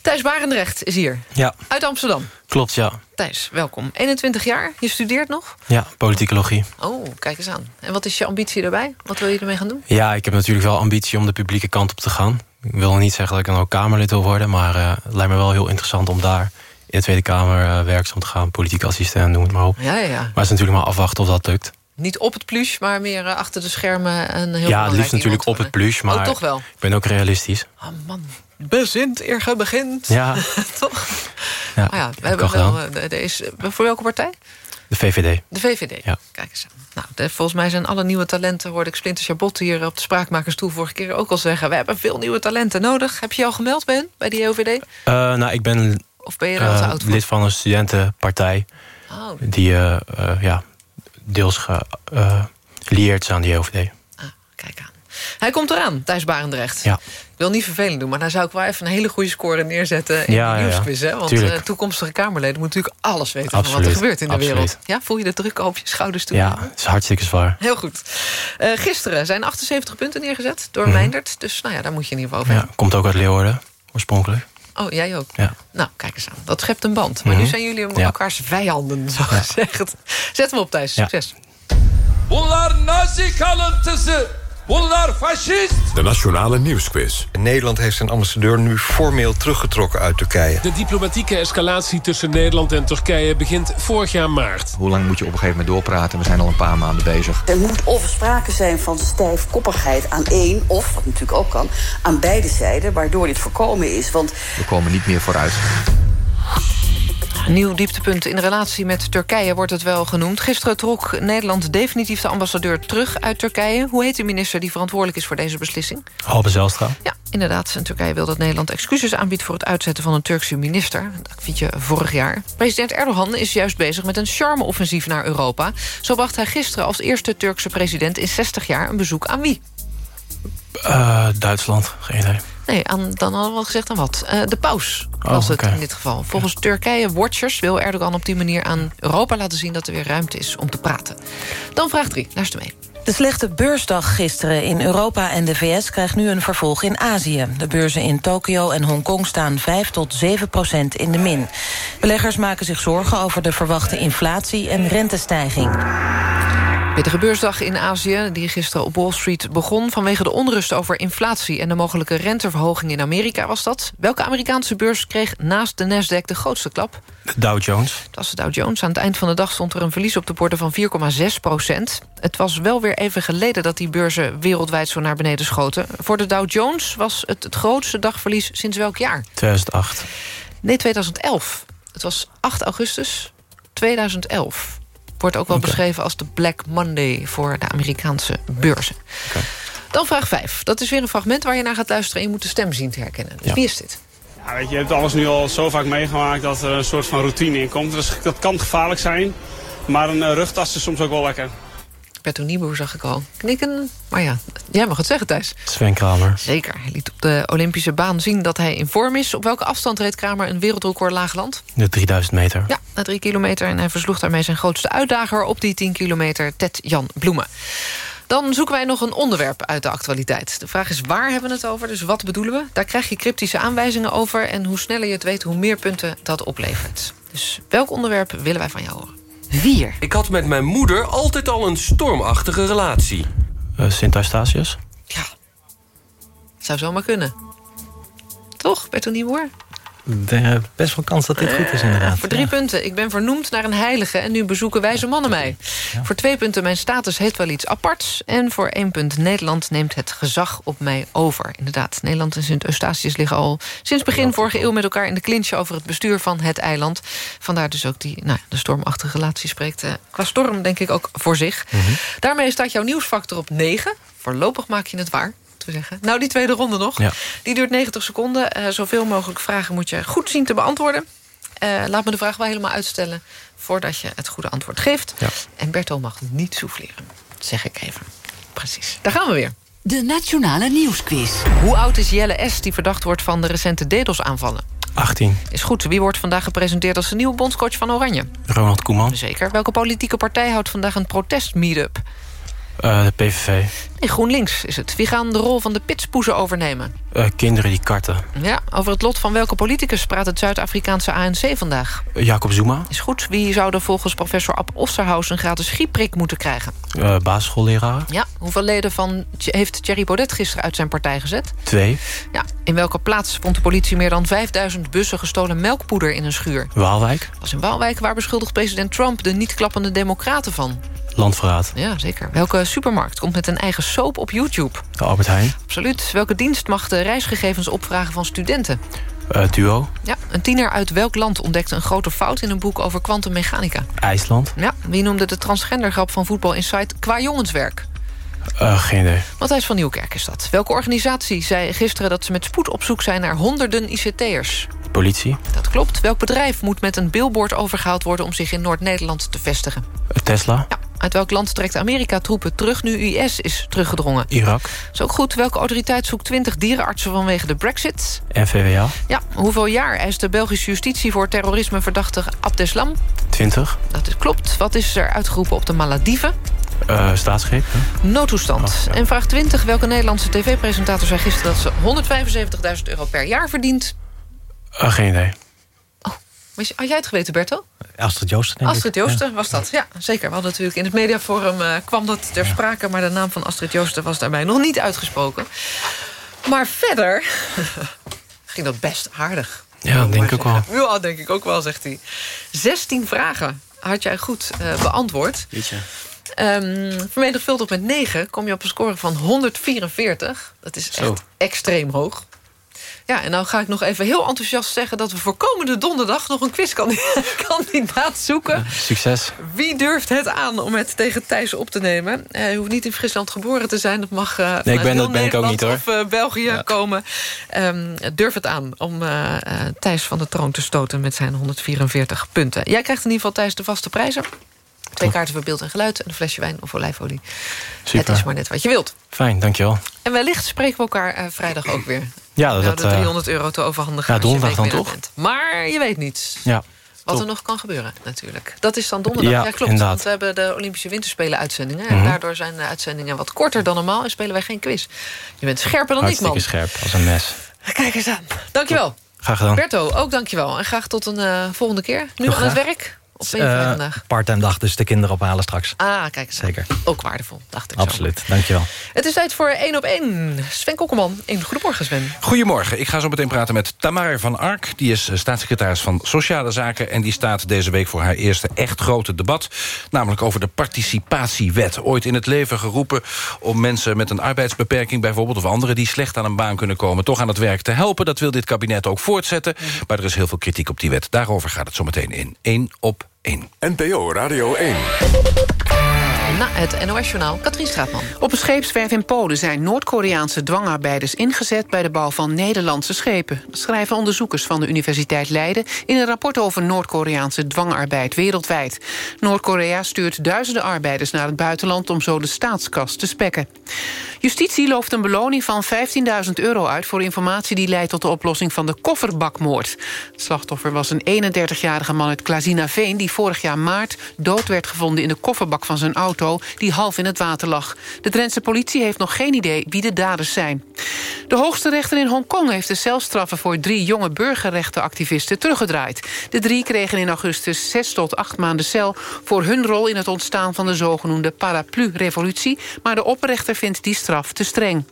Thijs Barendrecht is hier. Ja. Uit Amsterdam. Klopt, ja. Thijs, welkom. 21 jaar, je studeert nog? Ja, politicologie. Oh, kijk eens aan. En wat is je ambitie daarbij? Wat wil je ermee gaan doen? Ja, ik heb natuurlijk wel ambitie om de publieke kant op te gaan. Ik wil niet zeggen dat ik dan ook Kamerlid wil worden... maar uh, het lijkt me wel heel interessant om daar in de Tweede Kamer uh, werkzaam te gaan. Politieke assistent, noem het maar op. Ja, ja, ja. Maar het is natuurlijk maar afwachten of dat lukt. Niet op het pluche, maar meer uh, achter de schermen. Een heel ja, het liefst natuurlijk op het pluche, maar oh, toch wel. ik ben ook realistisch. Oh man, bezint eer ge begint. Ja. toch? Ja, oh ja, we hebben wel, uh, deze, voor welke partij? De VVD. De VVD, ja. kijk eens aan. Nou, de, volgens mij zijn alle nieuwe talenten... hoorde ik Splinter Chabot hier op de Spraakmakerstoel vorige keer ook al zeggen... we hebben veel nieuwe talenten nodig. Heb je je al gemeld bij hen, bij die OVD? Uh, nou, ik ben, of ben je er al te oud voor? lid van een studentenpartij... Oh. die uh, ja, deels gelieerd aan die OVD. Ah, kijk aan. Hij komt eraan, Thijs Barendrecht. Ja. Ik wil niet vervelend doen, maar daar zou ik wel even een hele goede score neerzetten... in ja, de nieuwsquiz, ja, hè? Want uh, toekomstige Kamerleden moeten natuurlijk alles weten... Absoluut, van wat er gebeurt in de wereld. Ja, voel je de druk op je schouders toe? Ja, het is hartstikke zwaar. Heel goed. Uh, gisteren zijn 78 punten neergezet door Mhm. Meindert. Dus nou ja, daar moet je in ieder geval over Ja, komt ook uit Leeuwarden, oorspronkelijk. Oh, jij ook? Ja. Nou, kijk eens aan. Dat schept een band. Maar Mhm. nu zijn jullie Ja. elkaars vijanden, zo gezegd. Zet hem op, Thijs. Succes. Bunlar nazi kalıntısı. Bunlar faşist. De Nationale Nieuwsquiz. Nederland heeft zijn ambassadeur nu formeel teruggetrokken uit Turkije. De diplomatieke escalatie tussen Nederland en Turkije begint vorig jaar maart. Hoe lang moet je op een gegeven moment doorpraten? We zijn al een paar maanden bezig. Er moet of sprake zijn van stijfkoppigheid aan één... of, wat natuurlijk ook kan, aan beide zijden... waardoor dit voorkomen is. Want We komen niet meer vooruit. Nieuw dieptepunt in de relatie met Turkije wordt het wel genoemd. Gisteren trok Nederland definitief de ambassadeur terug uit Turkije. Hoe heet de minister die verantwoordelijk is voor deze beslissing? Halbe Zijlstra. Ja, inderdaad. En Turkije wil dat Nederland excuses aanbiedt... voor het uitzetten van een Turkse minister. Dat vind je vorig jaar. President Erdogan is juist bezig met een charme-offensief naar Europa. Zo bracht hij gisteren als eerste Turkse president in 60 jaar... een bezoek aan wie? Uh, Duitsland, geen idee. Nee, aan, dan hadden we al gezegd aan wat. Uh, de paus was Oh, het oké. in dit geval. Volgens Turkije-watchers wil Erdogan op die manier aan Europa laten zien... dat er weer ruimte is om te praten. Dan vraag 3, luister mee. De slechte beursdag gisteren in Europa en de VS krijgt nu een vervolg in Azië. De beurzen in Tokio en Hongkong staan 5 tot 7 procent in de min. Beleggers maken zich zorgen over de verwachte inflatie en rentestijging. Pittige beursdag in Azië, die gisteren op Wall Street begon... vanwege de onrust over inflatie en de mogelijke renteverhoging in Amerika was dat. Welke Amerikaanse beurs kreeg naast de Nasdaq de grootste klap? Dow Jones. Dat was de Dow Jones. Aan het eind van de dag stond er een verlies op de borden van 4,6 procent. Het was wel weer even geleden dat die beurzen wereldwijd zo naar beneden schoten. Voor de Dow Jones was het het grootste dagverlies sinds welk jaar? 2008. Nee, 2011. Het was 8 augustus 2011. Wordt ook wel beschreven als de Black Monday voor de Amerikaanse beurzen. Dan vraag 5. Dat is weer een fragment waar je naar gaat luisteren... en je moet de stem zien te herkennen. Dus wie is dit? Ja, weet je, je hebt alles nu al zo vaak meegemaakt dat er een soort van routine in komt. Dus dat kan gevaarlijk zijn, maar een eh, rugtas is soms ook wel lekker. Berto Nieboer zag ik al knikken. Maar ja, jij mag het zeggen, Thijs. Sven Kramer. Zeker. Hij liet op de Olympische baan zien dat hij in vorm is. Op welke afstand reed Kramer een wereldrecord laagland? De 3000 meter. Ja, na drie kilometer. En hij versloeg daarmee zijn grootste uitdager op die 10 kilometer, Ted Jan Bloemen. Dan zoeken wij nog een onderwerp uit de actualiteit. De vraag is waar hebben we het over, dus wat bedoelen we? Daar krijg je cryptische aanwijzingen over... en hoe sneller je het weet, hoe meer punten dat oplevert. Dus welk onderwerp willen wij van jou horen? Vier. Ik had met mijn moeder altijd al een stormachtige relatie. Uh, Sint Eustatius. Zou zomaar kunnen. Toch, Berto Nieuwhoor? De, best wel kans dat dit goed is inderdaad. Voor drie punten. Ik ben vernoemd naar een heilige en nu bezoeken wijze mannen mij. Voor twee punten, mijn status heeft wel iets aparts. En voor één punt, Nederland neemt het gezag op mij over. Inderdaad, Nederland en Sint-Eustatius liggen al sinds begin vorige eeuw... met elkaar in de clinch over het bestuur van het eiland. Vandaar dus ook die nou, de stormachtige relatie spreekt eh, qua storm denk ik ook voor zich. Daarmee staat jouw nieuwsfactor op 9. Voorlopig maak je het waar. Te Zeggen. Nou, die tweede ronde nog. Ja. Die duurt 90 seconden. Eh, zoveel mogelijk vragen moet je goed zien te beantwoorden. Eh, laat me de vraag wel helemaal uitstellen... voordat je het goede antwoord geeft. Ja. En Berto mag niet souffleren. Dat zeg ik even. Precies. Daar gaan we weer. De Nationale Nieuwsquiz. Hoe oud is Jelle S. die verdacht wordt van de recente DDoS-aanvallen? 18. Is goed. Wie wordt vandaag gepresenteerd als de nieuwe bondscoach van Oranje? Ronald Koeman. Zeker. Welke politieke partij houdt vandaag een protest-meetup? Uh, de PVV. Nee, GroenLinks is het. Wie gaan de rol van de pitspoezen overnemen? Uh, kinderen die karten. Ja, over het lot van welke politicus praat het Zuid-Afrikaanse ANC vandaag? Uh, Jacob Zuma. Is goed. Wie zou er volgens professor Ab Osterhaus een gratis griepprik moeten krijgen? Uh, basisschoolleraar. Ja. Hoeveel leden van heeft Thierry Baudet gisteren uit zijn partij gezet? Twee. Ja. In welke plaats vond de politie meer dan 5000 bussen gestolen melkpoeder in een schuur? Waalwijk. Dat was in Waalwijk. Waar beschuldigt president Trump de niet klappende democraten van? Landverraad. Ja, zeker. Welke supermarkt komt met een eigen soap op YouTube? De Albert Heijn. Absoluut. Welke dienst mag de reisgegevens opvragen van studenten? Uh, duo. Ja, een tiener uit welk land ontdekte een grote fout... in een boek over kwantummechanica? IJsland. Ja, wie noemde de transgendergrap van Voetbal Insight qua jongenswerk? Uh, geen idee. Matthijs van Nieuwkerk is dat. Welke organisatie zei gisteren dat ze met spoed op zoek zijn... naar honderden ICT'ers? Politie. Dat klopt. Welk bedrijf moet met een billboard overgehaald worden... om zich in Noord-Nederland te vestigen? Uh, Tesla. Ja. Uit welk land trekt Amerika troepen terug nu IS is teruggedrongen? Irak. Is ook goed. Welke autoriteit zoekt 20 dierenartsen vanwege de brexit? NVWA. Ja. Hoeveel jaar eist de Belgische justitie voor terrorisme verdachte Abdeslam? 20. Dat is, klopt. Wat is er uitgeroepen op de Malediven? Uh, staatsgreep. Hè? Noodtoestand. Oh, ja. En vraag 20. Welke Nederlandse tv-presentator zei gisteren... dat ze 175.000 euro per jaar verdient? Uh, geen idee. Had jij het geweten, Bertel? Astrid Joosten, denk Astrid. Joosten was dat, ja, zeker. We hadden natuurlijk in het mediaforum uh, kwam dat ter sprake... maar de naam van Astrid Joosten was daarbij nog niet uitgesproken. Maar verder ging dat best aardig. Ja, denk ik ook wel. Ja, denk ik ook wel, zegt hij. 16 vragen had jij goed uh, beantwoord. Jeetje. Um, vermenigvuldigd met 9 kom je op een score van 144. Dat is Zo. echt extreem hoog. Ja, en nou ga ik nog even heel enthousiast zeggen... dat we voor komende donderdag nog een quizkandidaat zoeken. Succes. Wie durft het aan om het tegen Thijs op te nemen? Uh, je hoeft niet in Friesland geboren te zijn. Dat mag uh, nee, ik ben, dat ben ik ook niet, hoor. of uh, België ja. komen. Um, durf het aan om Thijs van de troon te stoten met zijn 144 punten. Jij krijgt in ieder geval, Thijs, de vaste prijzen. Twee kaarten voor beeld en geluid en een flesje wijn of olijfolie. Super. Het is maar net wat je wilt. Fijn, dankjewel. En wellicht spreken we elkaar vrijdag ook weer. Ja, dat... Nou, de 300 euro te overhandigen. Ja, donderdag dan toch? Bent. Maar je weet niet. Ja. Wat er nog kan gebeuren, natuurlijk. Dat is dan donderdag. Ja, ja klopt. Inderdaad. Want we hebben de Olympische Winterspelen uitzendingen. Mm -hmm. En daardoor zijn de uitzendingen wat korter dan normaal. En spelen wij geen quiz. Je bent scherper dan Hartstikke ik, man. scherp, als een mes. Kijk eens aan. Dankjewel. Graag gedaan. Berto, ook dankjewel. En graag tot een uh, volgende keer. Nu aan het werk. Eh, vandaag? Parttime dag, dus de kinderen ophalen straks. Ah, kijk eens. Zeker. Ook waardevol, dacht ik zo. Absoluut, dankjewel. Het is tijd voor één op één. Sven Kokkelman. In Goedemorgen, Sven. Goedemorgen, ik ga zo meteen praten met Tamara van Ark. Die is eh, staatssecretaris van Sociale Zaken... en die staat deze week voor haar eerste echt grote debat. Namelijk over de participatiewet. Ooit in het leven geroepen om mensen met een arbeidsbeperking... bijvoorbeeld of anderen die slecht aan een baan kunnen komen... toch aan het werk te helpen. Dat wil dit kabinet ook voortzetten. Maar er is heel veel kritiek op die wet. Daarover gaat het zo meteen in 1 op 1. NPO Radio 1. Na het NOS-journaal, Katrien Straatman. Op een scheepswerf in Polen zijn Noord-Koreaanse dwangarbeiders ingezet... bij de bouw van Nederlandse schepen. Schrijven onderzoekers van de Universiteit Leiden... in een rapport over Noord-Koreaanse dwangarbeid wereldwijd. Noord-Korea stuurt duizenden arbeiders naar het buitenland... om zo de staatskas te spekken. Justitie looft een beloning van 15.000 euro uit... voor informatie die leidt tot de oplossing van de kofferbakmoord. Het slachtoffer was een 31-jarige man uit Klazinaveen... die vorig jaar maart dood werd gevonden in de kofferbak van zijn auto... die half in het water lag. De Drentse politie heeft nog geen idee wie de daders zijn. De hoogste rechter in Hongkong heeft de celstraffen... voor drie jonge burgerrechtenactivisten teruggedraaid. De drie kregen in augustus zes tot acht maanden cel... voor hun rol in het ontstaan van de zogenoemde paraplu-revolutie... maar de oprechter vindt die straf te streng.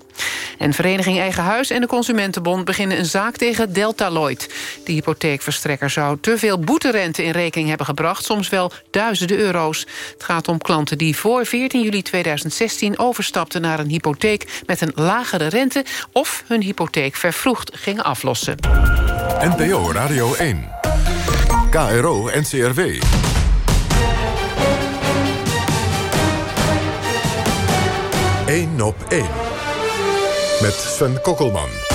En Vereniging Eigen Huis en de Consumentenbond beginnen een zaak tegen Delta Lloyd. De hypotheekverstrekker zou te veel boeterente in rekening hebben gebracht, soms wel duizenden euro's. Het gaat om klanten die voor 14 juli 2016 overstapten naar een hypotheek met een lagere rente of hun hypotheek vervroegd gingen aflossen. NPO Radio 1. KRO NCRW. Eén op één. Met Sven Kokkelman.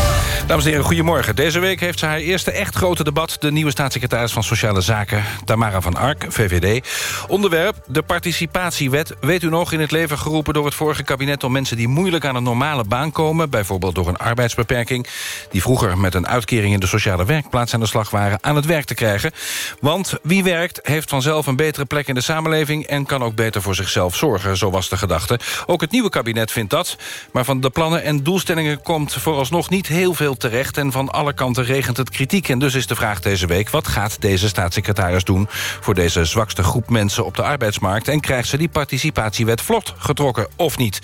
Dames en heren, goedemorgen. Deze week heeft ze haar eerste echt grote debat... de nieuwe staatssecretaris van Sociale Zaken, Tamara van Ark, VVD. Onderwerp, de participatiewet. Weet u nog, in het leven geroepen door het vorige kabinet... om mensen die moeilijk aan een normale baan komen... bijvoorbeeld door een arbeidsbeperking... die vroeger met een uitkering in de sociale werkplaats aan de slag waren... aan het werk te krijgen. Want wie werkt, heeft vanzelf een betere plek in de samenleving... en kan ook beter voor zichzelf zorgen, zo was de gedachte. Ook het nieuwe kabinet vindt dat. Maar van de plannen en doelstellingen komt vooralsnog niet heel veel terecht... en van alle kanten regent het kritiek. En dus is de vraag deze week... wat gaat deze staatssecretaris doen... voor deze zwakste groep mensen op de arbeidsmarkt... en krijgt ze die participatiewet vlot getrokken of niet?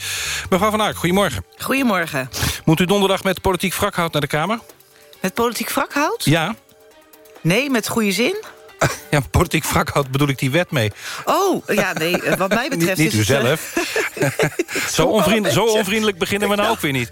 Mevrouw Van Ark, goedemorgen. Goedemorgen. Moet u donderdag met politiek wrakhout naar de Kamer? Met politiek wrakhout? Ja. Nee, met goede zin? Ja, politiek wrakhout bedoel ik die wet mee. Oh, ja, nee, eh, wat mij betreft Niet, niet is u het, eh, zelf. zo, onvriend, zo onvriendelijk beginnen we nou ook weer niet.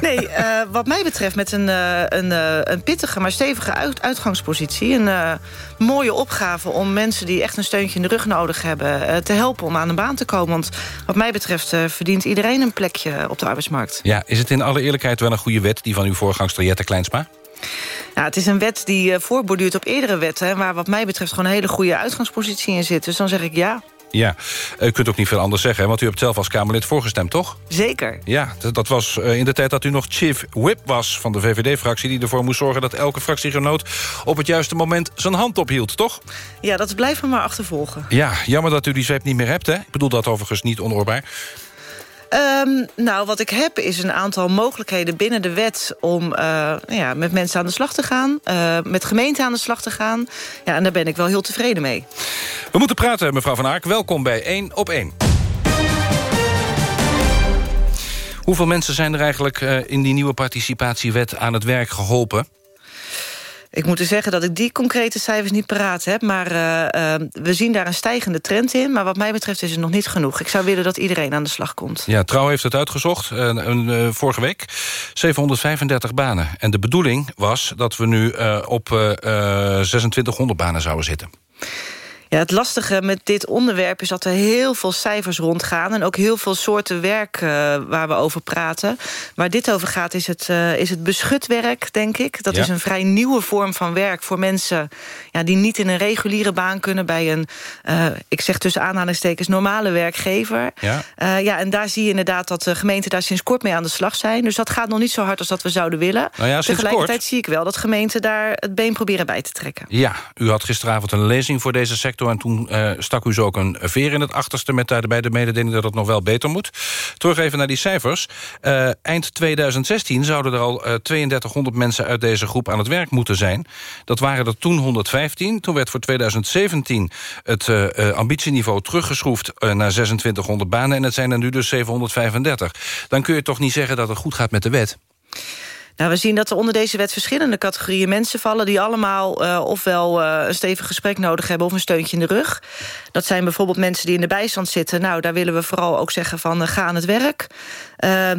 Nee, eh, wat mij betreft met een, een, een pittige, maar stevige uit- uitgangspositie. Een mooie opgave om mensen die echt een steuntje in de rug nodig hebben... te helpen om aan een baan te komen. Want wat mij betreft verdient iedereen een plekje op de arbeidsmarkt. Ja, is het in alle eerlijkheid wel een goede wet... die van uw voorgangster Jette Kleinsma? Ja, het is een wet die eh, voorborduurt op eerdere wetten... waar wat mij betreft gewoon een hele goede uitgangspositie in zit. Dus dan zeg ik ja, Ja, u kunt ook niet veel anders zeggen... want u hebt zelf als Kamerlid voorgestemd, toch? zeker. Ja, dat- was eh, in de tijd dat u nog chief whip was van de VVD-fractie... die ervoor moest zorgen dat elke fractiegenoot op het juiste moment zijn hand ophield, toch? Ja, dat blijft me maar achtervolgen. Ja, jammer dat u die zweep niet meer hebt, hè? Ik bedoel dat overigens niet onoorbaar. Ehm, nou, wat ik heb is een aantal mogelijkheden binnen de wet... om eh, nou ja, met mensen aan de slag te gaan, eh, met gemeenten aan de slag te gaan. Ja, en daar ben ik wel heel tevreden mee. We moeten praten, mevrouw Van Aak. Welkom bij 1 op 1. Hoeveel mensen zijn er eigenlijk eh, in die nieuwe participatiewet aan het werk geholpen? Ik moet u zeggen dat ik die concrete cijfers niet paraat heb... maar eh, eh, we zien daar een stijgende trend in. Maar wat mij betreft is het nog niet genoeg. Ik zou willen dat iedereen aan de slag komt. Ja, Trouw heeft het uitgezocht, eh, vorige week. 735 banen. En de bedoeling was dat we nu op eh, eh, 2600 banen zouden zitten. Ja, het lastige met dit onderwerp is dat er heel veel cijfers rondgaan... en ook heel veel soorten werk eh, waar we over praten. Waar dit over gaat is het, eh, is het beschutwerk, denk ik. Dat Ja. is een vrij nieuwe vorm van werk voor mensen... Ja, die niet in een reguliere baan kunnen bij een... eh, ik zeg tussen aanhalingstekens normale werkgever. Ja. Ja, en daar zie je inderdaad dat de gemeenten daar sinds kort mee aan de slag zijn. Dus dat gaat nog niet zo hard als dat we zouden willen. Nou ja, Tegelijkertijd zie ik wel dat gemeenten daar het been proberen bij te trekken. Ja, u had gisteravond een lezing voor deze sector en toen uh, stak u zo ook een veer in het achterste... met daarbij de mededeling dat het nog wel beter moet. Terug even naar die cijfers. Uh, eind 2016 zouden er al 3200 mensen uit deze groep aan het werk moeten zijn. Dat waren er toen 115. Toen werd voor 2017 het ambitieniveau teruggeschroefd naar 2600 banen... en het zijn er nu dus 735. Dan kun je toch niet zeggen dat het goed gaat met de wet? Nou, we zien dat er onder deze wet verschillende categorieën mensen vallen... die allemaal uh, ofwel uh, een stevig gesprek nodig hebben... of een steuntje in de rug. Dat zijn bijvoorbeeld mensen die in de bijstand zitten. Nou, daar willen we vooral ook zeggen van uh, ga aan het werk.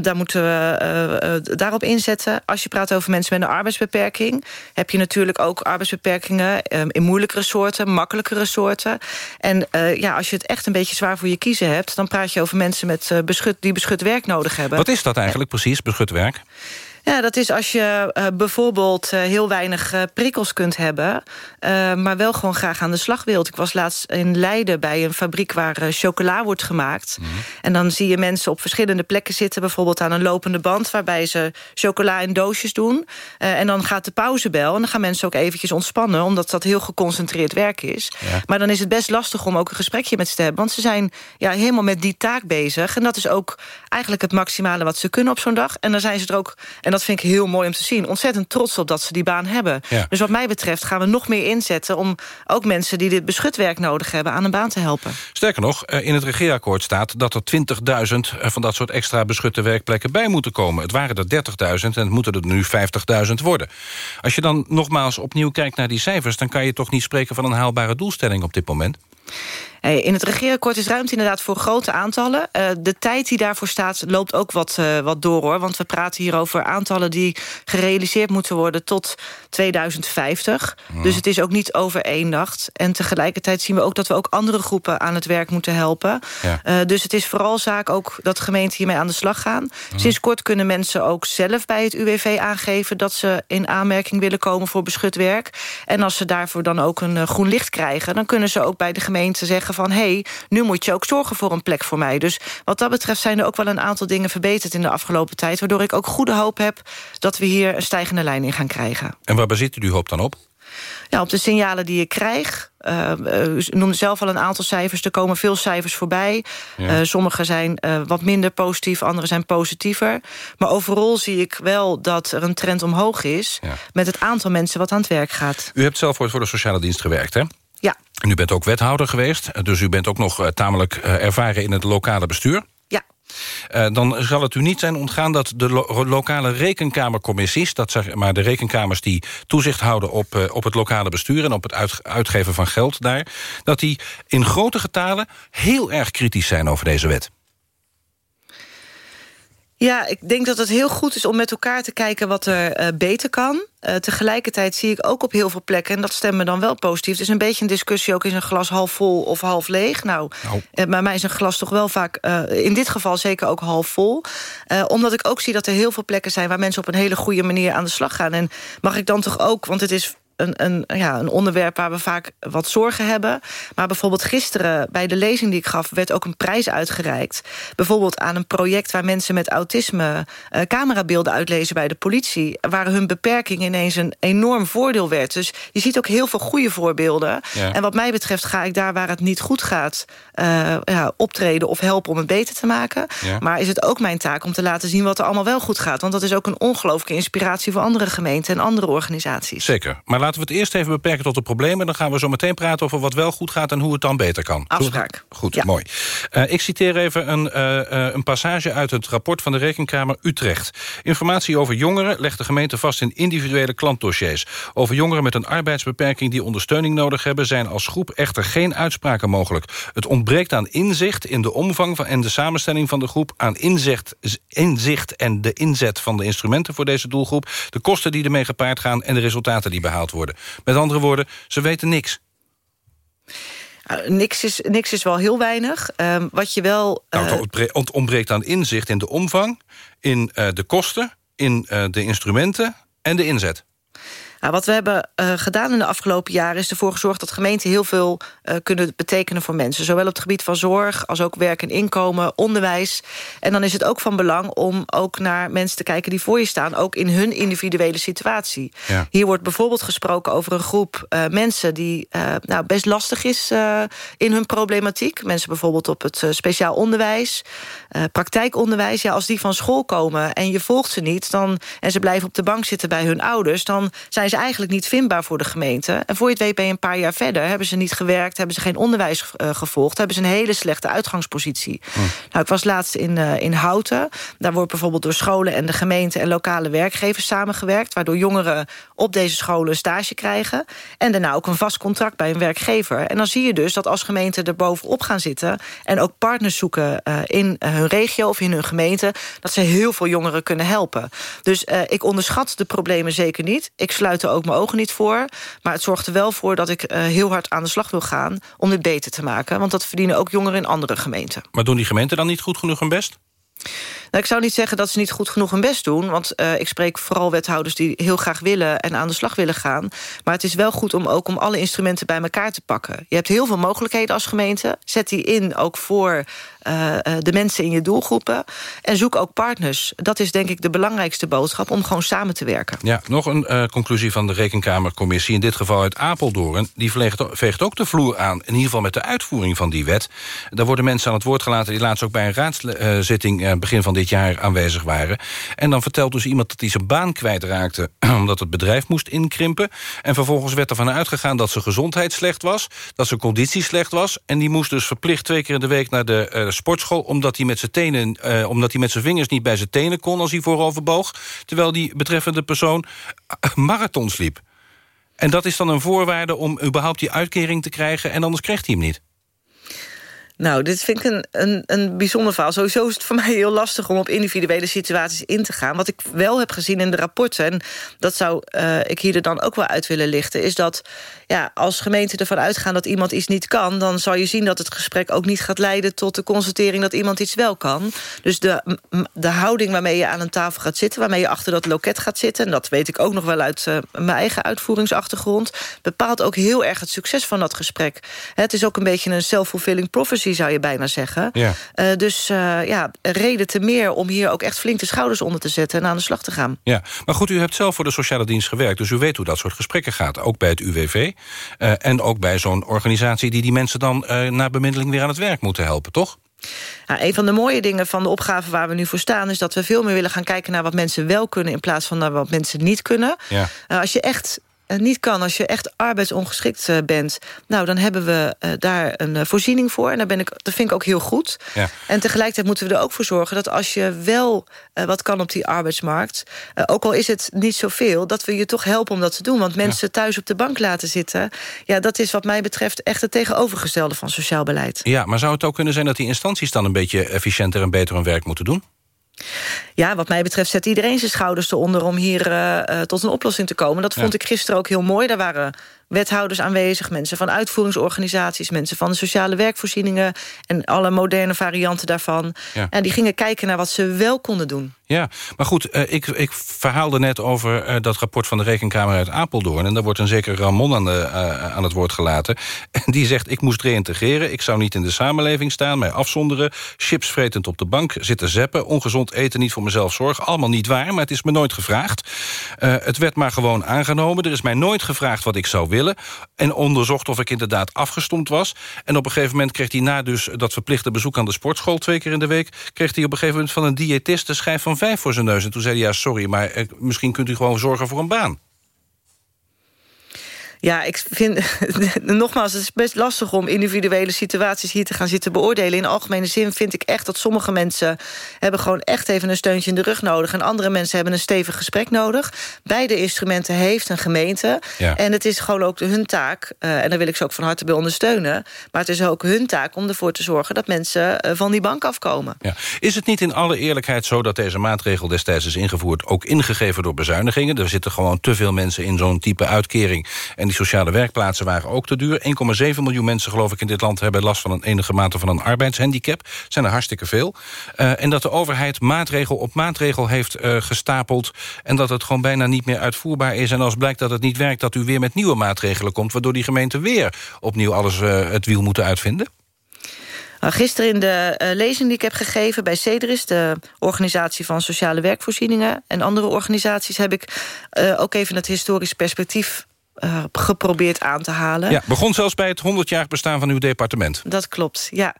daar moeten we daarop inzetten. Als je praat over mensen met een arbeidsbeperking... heb je natuurlijk ook arbeidsbeperkingen in moeilijkere soorten... makkelijkere soorten. En ja, als je het echt een beetje zwaar voor je kiezen hebt... dan praat je over mensen met, beschut, die beschut werk nodig hebben. Wat is dat eigenlijk precies, beschut werk? Ja, dat is als je uh, bijvoorbeeld uh, heel weinig uh, prikkels kunt hebben... maar wel gewoon graag aan de slag wilt. Ik was laatst in Leiden bij een fabriek waar chocola wordt gemaakt. Mm -hmm. En dan zie je mensen op verschillende plekken zitten... bijvoorbeeld aan een lopende band... waarbij ze chocola in doosjes doen. en dan gaat de pauzebel en dan gaan mensen ook eventjes ontspannen... omdat dat heel geconcentreerd werk is. Ja. Maar dan is het best lastig om ook een gesprekje met ze te hebben... want ze zijn ja, helemaal met die taak bezig. En dat is ook eigenlijk het maximale wat ze kunnen op zo'n dag. En dan zijn ze er ook... En dat vind ik heel mooi om te zien. Ontzettend trots op dat ze die baan hebben. Ja. Dus wat mij betreft gaan we nog meer inzetten... om ook mensen die dit beschutwerk nodig hebben... aan een baan te helpen. Sterker nog, in het regeerakkoord staat dat er 20.000... van dat soort extra beschutte werkplekken bij moeten komen. Het waren er 30.000 en het moeten er nu 50.000 worden. Als je dan nogmaals opnieuw kijkt naar die cijfers... dan kan je toch niet spreken van een haalbare doelstelling op dit moment? In het regeerakkoord is ruimte inderdaad voor grote aantallen. Uh, de tijd die daarvoor staat loopt ook wat, uh, wat door. hoor. Want we praten hier over aantallen die gerealiseerd moeten worden... tot 2050. Ja. Dus het is ook niet over één nacht. En tegelijkertijd zien we ook dat we ook andere groepen... aan het werk moeten helpen. Ja. Uh, dus het is vooral zaak ook dat gemeenten hiermee aan de slag gaan. Ja. Sinds kort kunnen mensen ook zelf bij het UWV aangeven... dat ze in aanmerking willen komen voor beschut werk. En als ze daarvoor dan ook een groen licht krijgen... dan kunnen ze ook bij de gemeente zeggen van... hé, hey, nu moet je ook zorgen voor een plek voor mij. Dus wat dat betreft zijn er ook wel een aantal dingen verbeterd... in de afgelopen tijd, waardoor ik ook goede hoop heb... dat we hier een stijgende lijn in gaan krijgen. En waar baseert u die hoop dan op? Ja, op de signalen die ik krijg. Uh, u noemde zelf al een aantal cijfers. Er komen veel cijfers voorbij. Ja. Uh, sommige zijn uh, wat minder positief, andere zijn positiever. Maar overal zie ik wel dat er een trend omhoog is... Ja. met het aantal mensen wat aan het werk gaat. U hebt zelf voor de sociale dienst gewerkt, hè? Ja. En u bent ook wethouder geweest, dus u bent ook nog uh, tamelijk uh, ervaren in het lokale bestuur. Ja. Uh, dan zal het u niet zijn ontgaan dat de lo lokale rekenkamercommissies... dat zeg maar de rekenkamers die toezicht houden op, uh, op het lokale bestuur... en op het uit uitgeven van geld daar... dat die in grote getalen heel erg kritisch zijn over deze wet. Ja, ik denk dat het heel goed is om met elkaar te kijken wat er uh, beter kan. Uh, tegelijkertijd zie ik ook op heel veel plekken... en dat stemt me dan wel positief... het is een beetje een discussie ook... is een glas half vol of half leeg? Nou, nou. Uh, bij mij is een glas toch wel vaak... in dit geval zeker ook half vol. omdat ik ook zie dat er heel veel plekken zijn... waar mensen op een hele goede manier aan de slag gaan. En mag ik dan toch ook, want het is een, een, ja, een onderwerp waar we vaak wat zorgen hebben. Maar bijvoorbeeld gisteren bij de lezing die ik gaf... werd ook een prijs uitgereikt. Bijvoorbeeld aan een project waar mensen met autisme... Uh, camerabeelden uitlezen bij de politie... waar hun beperking ineens een enorm voordeel werd. Dus je ziet ook heel veel goede voorbeelden. Ja. En wat mij betreft ga ik daar waar het niet goed gaat... Uh, ja, optreden of helpen om het beter te maken. Ja. Maar is het ook mijn taak om te laten zien wat er allemaal wel goed gaat. Want dat is ook een ongelooflijke inspiratie voor andere gemeenten... en andere organisaties. Zeker. Maar laten we het eerst even beperken tot de problemen. Dan gaan we zo meteen praten over wat wel goed gaat en hoe het dan beter kan. Afspraak. Goed, ja. mooi. Uh, ik citeer even een, uh, een passage uit het rapport van de Rekenkamer Utrecht. Informatie over jongeren legt de gemeente vast in individuele klantdossiers. Over jongeren met een arbeidsbeperking die ondersteuning nodig hebben... zijn als groep echter geen uitspraken mogelijk. Het ontbreekt aan inzicht in de omvang van en de samenstelling van de groep... aan inzicht, inzicht en de inzet van de instrumenten voor deze doelgroep... de kosten die ermee gepaard gaan en de resultaten die behaald worden. Met andere woorden, ze weten niks. Uh, niks, is, niks is wel heel weinig. Uh, wat je wel... Uh... Nou, het ontbreekt aan inzicht in de omvang... in uh, de kosten, in de instrumenten en de inzet. Nou, wat we hebben uh, gedaan in de afgelopen jaren... is ervoor gezorgd dat gemeenten heel veel uh, kunnen betekenen voor mensen. Zowel op het gebied van zorg als ook werk en inkomen, onderwijs. En dan is het ook van belang om ook naar mensen te kijken... die voor je staan, ook in hun individuele situatie. Ja. Hier wordt bijvoorbeeld gesproken over een groep uh, mensen... die nou, best lastig is in hun problematiek. Mensen bijvoorbeeld op het speciaal onderwijs, praktijkonderwijs. Ja, als die van school komen en je volgt ze niet... Dan, en ze blijven op de bank zitten bij hun ouders... dan zijn ze eigenlijk niet vindbaar voor de gemeente. En voor je het weet ben je een paar jaar verder. Hebben ze niet gewerkt, hebben ze geen onderwijs uh, gevolgd... hebben ze een hele slechte uitgangspositie. Oh. Nou, ik was laatst in, uh, in Houten. Daar wordt bijvoorbeeld door scholen en de gemeente... en lokale werkgevers samengewerkt... waardoor jongeren op deze scholen stage krijgen... en daarna ook een vast contract bij een werkgever. En dan zie je dus dat als gemeenten er bovenop gaan zitten... en ook partners zoeken uh, in hun regio of in hun gemeente... dat ze heel veel jongeren kunnen helpen. Dus ik onderschat de problemen zeker niet. Ik sluit er ook mijn ogen niet voor. Maar het zorgt er wel voor dat ik uh, heel hard aan de slag wil gaan... om dit beter te maken. Want dat verdienen ook jongeren in andere gemeenten. Maar doen die gemeenten dan niet goed genoeg hun best? Nou, ik zou niet zeggen dat ze niet goed genoeg hun best doen. Want uh, ik spreek vooral wethouders die heel graag willen... en aan de slag willen gaan. Maar het is wel goed om ook om alle instrumenten bij elkaar te pakken. Je hebt heel veel mogelijkheden als gemeente. Zet die in ook voor uh, de mensen in je doelgroepen. En zoek ook partners. Dat is denk ik de belangrijkste boodschap... om gewoon samen te werken. Ja, nog een uh, conclusie van de Rekenkamercommissie. In dit geval uit Apeldoorn. Die veegt, veegt ook de vloer aan. In ieder geval met de uitvoering van die wet. Daar worden mensen aan het woord gelaten... die laatst ook bij een raadszitting begin van dit jaar aanwezig waren. En dan vertelt dus iemand dat hij zijn baan kwijtraakte... omdat het bedrijf moest inkrimpen. En vervolgens werd ervan uitgegaan dat zijn gezondheid slecht was... dat zijn conditie slecht was... en die moest dus verplicht twee keer in de week naar de sportschool... omdat hij met zijn tenen, uh, omdat hij met zijn vingers niet bij zijn tenen kon... als hij voorover boog, terwijl die betreffende persoon marathons liep. En dat is dan een voorwaarde om überhaupt die uitkering te krijgen... en anders krijgt hij hem niet. Nou, dit vind ik een, een, een bijzonder verhaal. Sowieso is het voor mij heel lastig om op individuele situaties in te gaan. Wat ik wel heb gezien in de rapporten... en dat zou uh, ik hier er dan ook wel uit willen lichten... is dat ja, als gemeenten ervan uitgaan dat iemand iets niet kan... dan zal je zien dat het gesprek ook niet gaat leiden... tot de constatering dat iemand iets wel kan. Dus de, de houding waarmee je aan een tafel gaat zitten... waarmee je achter dat loket gaat zitten... en dat weet ik ook nog wel uit uh, mijn eigen uitvoeringsachtergrond... bepaalt ook heel erg het succes van dat gesprek. Het is ook een beetje een self-fulfilling prophecy zou je bijna zeggen. Ja. Uh, dus uh, ja, reden te meer om hier ook echt flink de schouders onder te zetten... en aan de slag te gaan. Ja, maar goed, u hebt zelf voor de sociale dienst gewerkt... dus u weet hoe dat soort gesprekken gaat. Ook bij het UWV uh, eh, en ook bij zo'n organisatie... die die mensen dan na bemiddeling weer aan het werk moeten helpen, toch? Nou, een van de mooie dingen van de opgave waar we nu voor staan... is dat we veel meer willen gaan kijken naar wat mensen wel kunnen... in plaats van naar wat mensen niet kunnen. Ja. als je echt niet kan als je echt arbeidsongeschikt uh, bent... nou, dan hebben we uh, daar een voorziening voor. En daar ben ik, dat vind ik ook heel goed. Ja. En tegelijkertijd moeten we er ook voor zorgen... dat als je wel wat kan op die arbeidsmarkt... ook al is het niet zoveel, dat we je toch helpen om dat te doen. Want mensen ja. thuis op de bank laten zitten... ja, dat is wat mij betreft echt het tegenovergestelde van sociaal beleid. Ja, maar zou het ook kunnen zijn dat die instanties... dan een beetje efficiënter en beter hun werk moeten doen? Ja, wat mij betreft zet iedereen zijn schouders eronder... om hier uh, uh, tot een oplossing te komen. Dat vond ik gisteren ook heel mooi. Daar waren wethouders aanwezig, mensen van uitvoeringsorganisaties... mensen van de sociale werkvoorzieningen... en alle moderne varianten daarvan. Ja. En die gingen kijken naar wat ze wel konden doen. Ja, maar goed, uh, ik, ik verhaalde net over uh, dat rapport van de Rekenkamer uit Apeldoorn... en daar wordt een zeker Ramon aan, de, uh, aan het woord gelaten. En die zegt, ik moest reïntegreren, ik zou niet in de samenleving staan... mij afzonderen, chips vretend op de bank, zitten zeppen... ongezond eten, niet voor mezelf zorgen. Allemaal niet waar, maar het is me nooit gevraagd. het werd maar gewoon aangenomen. Er is mij nooit gevraagd wat ik zou willen willen. En onderzocht of ik inderdaad afgestomd was. En op een gegeven moment kreeg hij na dus dat verplichte bezoek aan de sportschool... twee keer in de week, kreeg hij op een gegeven moment van een diëtist... een schijf van vijf voor zijn neus. En toen zei hij, ja, sorry, maar eh, misschien kunt u gewoon zorgen voor een baan. Ja, ik vind, nogmaals, het is best lastig om individuele situaties hier te gaan zitten beoordelen. In algemene zin vind ik echt dat sommige mensen hebben gewoon echt even een steuntje in de rug nodig. En andere mensen hebben een stevig gesprek nodig. Beide instrumenten heeft een gemeente. Ja. En het is gewoon ook hun taak, uh, en daar wil ik ze ook van harte bij ondersteunen. Maar het is ook hun taak om ervoor te zorgen dat mensen uh, van die bank afkomen. Ja. Is het niet in alle eerlijkheid zo dat deze maatregel destijds is ingevoerd, ook ingegeven door bezuinigingen? Er zitten gewoon te veel mensen in zo'n type uitkering. En En die sociale werkplaatsen waren ook te duur. 1,7 miljoen mensen, geloof ik, in dit land... hebben last van een enige mate van een arbeidshandicap. zijn er hartstikke veel. Uh, en dat de overheid maatregel op maatregel heeft uh, gestapeld... en dat het gewoon bijna niet meer uitvoerbaar is. En als blijkt dat het niet werkt, dat u weer met nieuwe maatregelen komt... waardoor die gemeenten weer opnieuw alles uh, het wiel moeten uitvinden? Nou, gisteren in de lezing die ik heb gegeven bij CEDRIS... de organisatie van sociale werkvoorzieningen... en andere organisaties heb ik ook even het historisch perspectief uh, geprobeerd aan te halen. Ja, begon zelfs bij het 100-jarig bestaan van uw departement. Dat klopt, ja.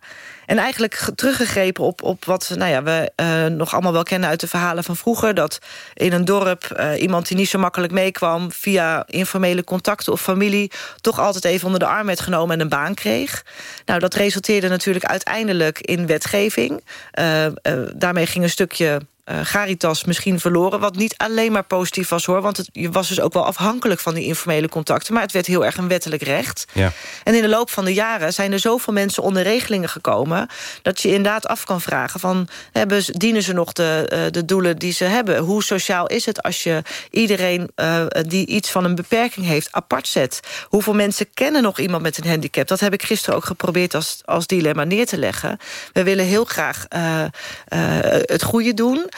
En eigenlijk teruggegrepen op, op wat nou ja, we uh, nog allemaal wel kennen uit de verhalen van vroeger. Dat in een dorp uh, iemand die niet zo makkelijk meekwam... via informele contacten of familie... toch altijd even onder de arm werd genomen en een baan kreeg. Nou, dat resulteerde natuurlijk uiteindelijk in wetgeving. Daarmee ging een stukje uh, Garitas misschien verloren. Wat niet alleen maar positief was hoor. Want het, je was dus ook wel afhankelijk van die informele contacten. Maar het werd heel erg een wettelijk recht. Ja. En in de loop van de jaren zijn er zoveel mensen onder regelingen gekomen... dat je inderdaad af kan vragen van... Hebben, dienen ze nog de, uh, de doelen die ze hebben? Hoe sociaal is het als je iedereen uh, die iets van een beperking heeft apart zet? Hoeveel mensen kennen nog iemand met een handicap? Dat heb ik gisteren ook geprobeerd als, als dilemma neer te leggen. We willen heel graag het goede doen...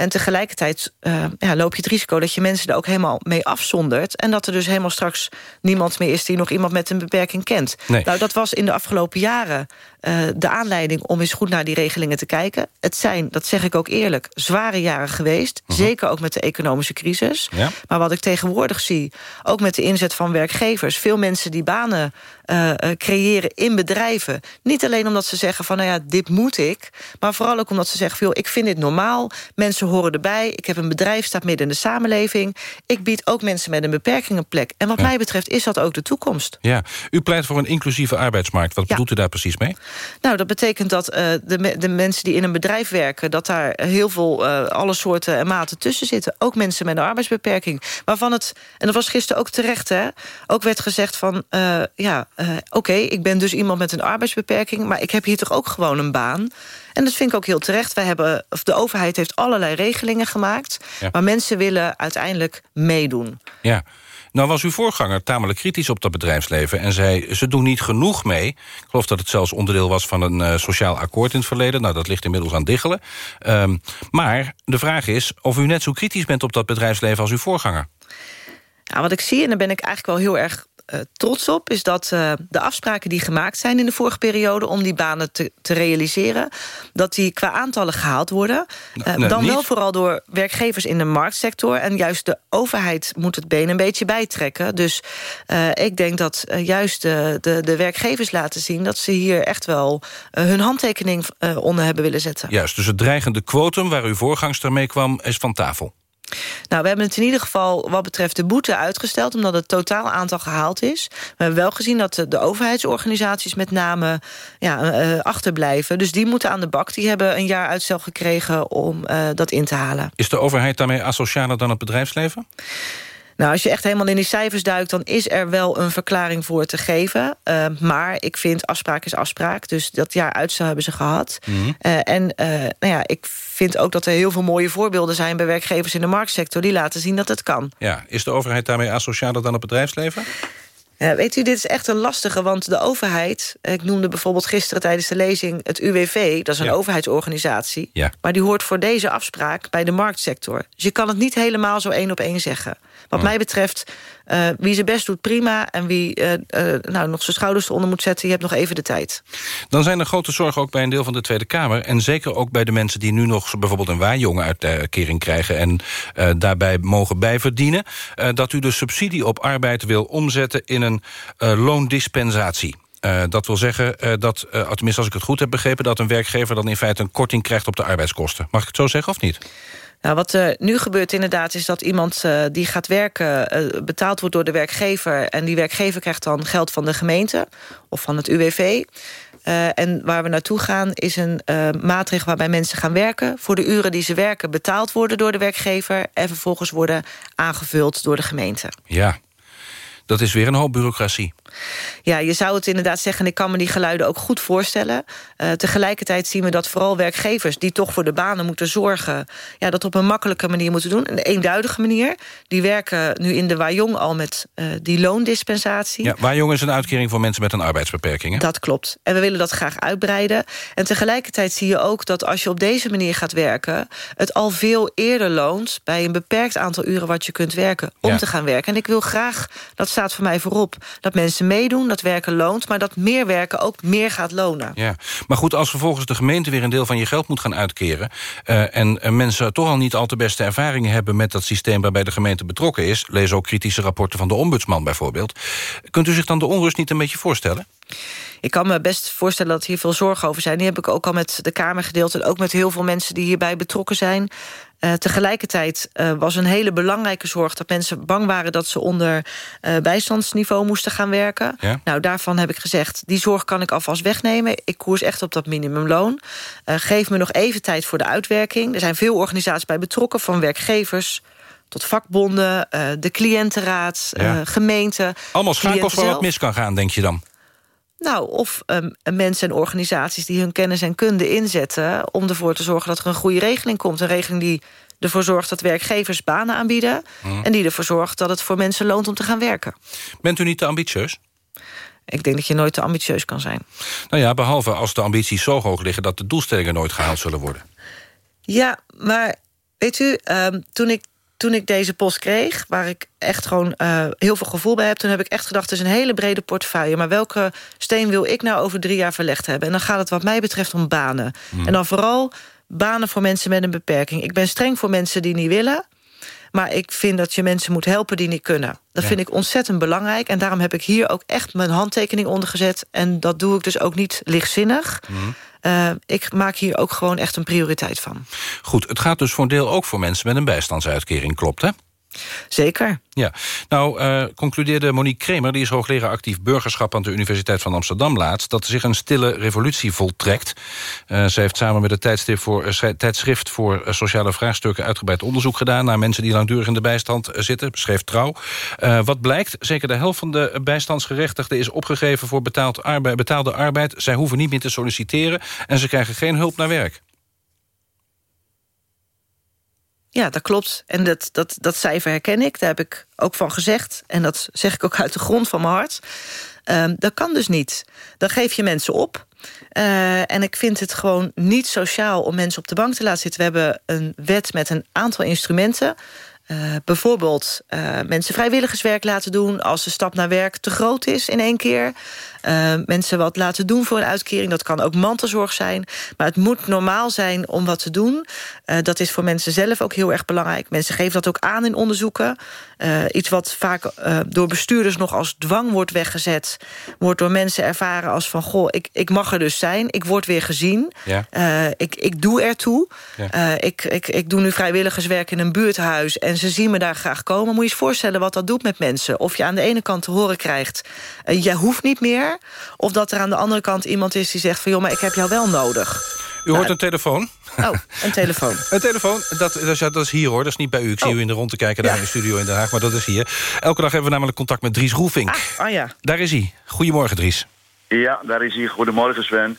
En tegelijkertijd uh, ja, loop je het risico dat je mensen er ook helemaal mee afzondert. En dat er dus helemaal straks niemand meer is die nog iemand met een beperking kent. Nee. Nou, dat was in de afgelopen jaren uh, de aanleiding om eens goed naar die regelingen te kijken. Het zijn, dat zeg ik ook eerlijk, zware jaren geweest. Mhm. Zeker ook met de economische crisis. Ja. Maar wat ik tegenwoordig zie, ook met de inzet van werkgevers... veel mensen die banen uh, creëren in bedrijven. Niet alleen omdat ze zeggen van, nou ja, dit moet ik... maar vooral ook omdat ze zeggen, van, joh, ik vind dit normaal. Mensen horen erbij. Ik heb een bedrijf, staat midden in de samenleving. Ik bied ook mensen met een beperking een plek. En wat Ja. mij betreft is dat ook de toekomst. Ja, u pleit voor een inclusieve arbeidsmarkt. Wat bedoelt u daar precies mee? Nou, dat betekent dat uh, de, me- de mensen die in een bedrijf werken... dat daar heel veel, uh, alle soorten en maten tussen zitten. Ook mensen met een arbeidsbeperking. Waarvan het, en dat was gisteren ook terecht, hè... ook werd gezegd van, uh, ja, oké, ik ben dus iemand met een arbeidsbeperking... maar ik heb hier toch ook gewoon een baan... En dat vind ik ook heel terecht. Wij hebben, of de overheid heeft allerlei regelingen gemaakt... Ja. maar mensen willen uiteindelijk meedoen. Ja. Nou was uw voorganger tamelijk kritisch op dat bedrijfsleven... en zei, ze doen niet genoeg mee. Ik geloof dat het zelfs onderdeel was van een uh, sociaal akkoord in het verleden. Nou, dat ligt inmiddels aan diggelen. Um, maar de vraag is of u net zo kritisch bent op dat bedrijfsleven als uw voorganger. Nou, wat ik zie, en daar ben ik eigenlijk wel heel erg trots op... is dat uh, de afspraken die gemaakt zijn in de vorige periode... om die banen te, te realiseren, dat die qua aantallen gehaald worden. Nee, dan niet. wel vooral door werkgevers in de marktsector... en juist de overheid moet het been een beetje bijtrekken. Dus ik denk dat juist de, de, de werkgevers laten zien... dat ze hier echt wel hun handtekening onder hebben willen zetten. Juist, dus het dreigende quotum waar uw voorgangster mee kwam... is van tafel. Nou, we hebben het in ieder geval wat betreft de boete uitgesteld... omdat het totaal aantal gehaald is. We hebben wel gezien dat de, overheidsorganisaties met name ja, uh, achterblijven. Dus die moeten aan de bak. Die hebben een jaar uitstel gekregen om uh, dat in te halen. Is de overheid daarmee asocialer dan het bedrijfsleven? Nou, als je echt helemaal in die cijfers duikt... dan is er wel een verklaring voor te geven. Uh, maar ik vind afspraak is afspraak. Dus dat jaar uitstel hebben ze gehad. Mhm. Mm -hmm. uh, en uh, nou ja, ik vind ook dat er heel veel mooie voorbeelden zijn... bij werkgevers in de marktsector die laten zien dat het kan. Ja, is de overheid daarmee asocialer dan het bedrijfsleven? Ja, weet u, dit is echt een lastige, want de overheid... ik noemde bijvoorbeeld gisteren tijdens de lezing het UWV... dat is een Ja. overheidsorganisatie... Ja. maar die hoort voor deze afspraak bij de marktsector. Dus je kan het niet helemaal zo één op één zeggen. Wat Hmm. mij betreft, uh, wie zijn best doet, prima... en wie uh, uh, nou, nog zijn schouders eronder moet zetten, je hebt nog even de tijd. Dan zijn er grote zorgen ook bij een deel van de Tweede Kamer... en zeker ook bij de mensen die nu nog bijvoorbeeld een waarjongenuitkering krijgen... en daarbij mogen bijverdienen... Dat u de subsidie op arbeid wil omzetten in een loondispensatie. Uh, dat wil zeggen uh, dat, uh, tenminste als ik het goed heb begrepen... dat een werkgever dan in feite een korting krijgt op de arbeidskosten. Mag ik het zo zeggen of niet? Nou, wat er nu gebeurt inderdaad is dat iemand uh, die gaat werken... Uh, betaald wordt door de werkgever... en die werkgever krijgt dan geld van de gemeente of van het UWV... En waar we naartoe gaan is een maatregel waarbij mensen gaan werken... voor de uren die ze werken betaald worden door de werkgever... en vervolgens worden aangevuld door de gemeente. Ja, dat is weer een hoop bureaucratie. Ja, je zou het inderdaad zeggen... ik kan me die geluiden ook goed voorstellen. Uh, tegelijkertijd zien we dat vooral werkgevers... die toch voor de banen moeten zorgen... Ja, dat op een makkelijke manier moeten doen. Een eenduidige manier. Die werken nu in de Wajong al met uh, die loondispensatie. Ja, Wajong is een uitkering voor mensen met een arbeidsbeperking. Hè? Dat klopt. En we willen dat graag uitbreiden. En tegelijkertijd zie je ook dat als je op deze manier gaat werken... het al veel eerder loont bij een beperkt aantal uren... wat je kunt werken, om Ja. te gaan werken. En ik wil graag, dat staat voor mij voorop... dat mensen meedoen, dat werken loont... maar dat meer werken ook meer gaat lonen. Ja, maar goed, als vervolgens de gemeente weer een deel van je geld moet gaan uitkeren... eh, en eh, mensen toch al niet al te beste ervaringen hebben... met dat systeem waarbij de gemeente betrokken is... lees ook kritische rapporten van de ombudsman bijvoorbeeld... kunt u zich dan de onrust niet een beetje voorstellen? Ik kan me best voorstellen dat hier veel zorgen over zijn. Die heb ik ook al met de Kamer gedeeld... en ook met heel veel mensen die hierbij betrokken zijn. Eh, tegelijkertijd eh, was een hele belangrijke zorg... dat mensen bang waren dat ze onder eh, bijstandsniveau moesten gaan werken. Ja. Nou, daarvan heb ik gezegd, die zorg kan ik alvast wegnemen. Ik koers echt op dat minimumloon. Geef me nog even tijd voor de uitwerking. Er zijn veel organisaties bij betrokken, van werkgevers tot vakbonden, de cliëntenraad, Ja. gemeenten. Allemaal schakels waar wat mis kan gaan, denk je dan? Nou, of um, mensen en organisaties die hun kennis en kunde inzetten... om ervoor te zorgen dat er een goede regeling komt. Een regeling die ervoor zorgt dat werkgevers banen aanbieden... Mhm. en die ervoor zorgt dat het voor mensen loont om te gaan werken. Bent u niet te ambitieus? Ik denk dat je nooit te ambitieus kan zijn. Nou ja, behalve als de ambities zo hoog liggen... dat de doelstellingen nooit gehaald zullen worden. Ja, maar weet u, um, toen, ik, toen ik deze post kreeg... waar ik echt gewoon uh, heel veel gevoel bij heb... toen heb ik echt gedacht, het is een hele brede portefeuille... maar welke steen wil ik nou over drie jaar verlegd hebben? En dan gaat het wat mij betreft om banen. Hmm. En dan vooral banen voor mensen met een beperking. Ik ben streng voor mensen die niet willen... Maar ik vind dat je mensen moet helpen die niet kunnen. Dat Ja. vind ik ontzettend belangrijk. En daarom heb ik hier ook echt mijn handtekening onder gezet. En dat doe ik dus ook niet lichtzinnig. Hmm. Uh, ik maak hier ook gewoon echt een prioriteit van. Goed, het gaat dus voor een deel ook voor mensen met een bijstandsuitkering, klopt hè? Zeker. Ja, nou uh, concludeerde Monique Kremer... die is hoogleraar actief burgerschap aan de Universiteit van Amsterdam laatst... dat zich een stille revolutie voltrekt. Uh, ze heeft samen met het tijdschrift voor, tijdschrift voor sociale vraagstukken... uitgebreid onderzoek gedaan naar mensen die langdurig in de bijstand zitten. Schreef trouw. wat blijkt, zeker de helft van de bijstandsgerechtigden... is opgegeven voor betaald arbeid, betaalde arbeid. Zij hoeven niet meer te solliciteren... en ze krijgen geen hulp naar werk. Ja, dat klopt. En dat, dat, dat cijfer herken ik. Daar heb ik ook van gezegd. En dat zeg ik ook uit de grond van mijn hart. Um, dat kan dus niet. Dan geef je mensen op. Uh, en ik vind het gewoon niet sociaal om mensen op de bank te laten zitten. We hebben een wet met een aantal instrumenten. Uh, bijvoorbeeld uh, mensen vrijwilligerswerk laten doen... als de stap naar werk te groot is in één keer. Uh, mensen wat laten doen voor een uitkering. Dat kan ook mantelzorg zijn. Maar het moet normaal zijn om wat te doen. Uh, dat is voor mensen zelf ook heel erg belangrijk. Mensen geven dat ook aan in onderzoeken. Uh, iets wat vaak door bestuurders nog als dwang wordt weggezet... wordt door mensen ervaren als van... goh, ik, ik mag er dus zijn, ik word weer gezien. Ja. Ik, ik doe ertoe. Ja. Ik, ik, ik doe nu vrijwilligerswerk in een buurthuis... en ze zien me daar graag komen. Moet je eens voorstellen wat dat doet met mensen. Of je aan de ene kant te horen krijgt... Jij hoeft niet meer... Of dat er aan de andere kant iemand is die zegt van... joh, maar ik heb jou wel nodig. U hoort een telefoon. Oh, een telefoon. een telefoon, dat, dat, is, dat is hier hoor, dat is niet bij u. Ik oh. zie u in de rond te kijken daar ja. in de studio in Den Haag, maar dat is hier. Elke dag hebben we namelijk contact met Dries Roelvink. Ah, oh ja. Daar is hij. Goedemorgen Dries. Ja, daar is hij. Goedemorgen Sven.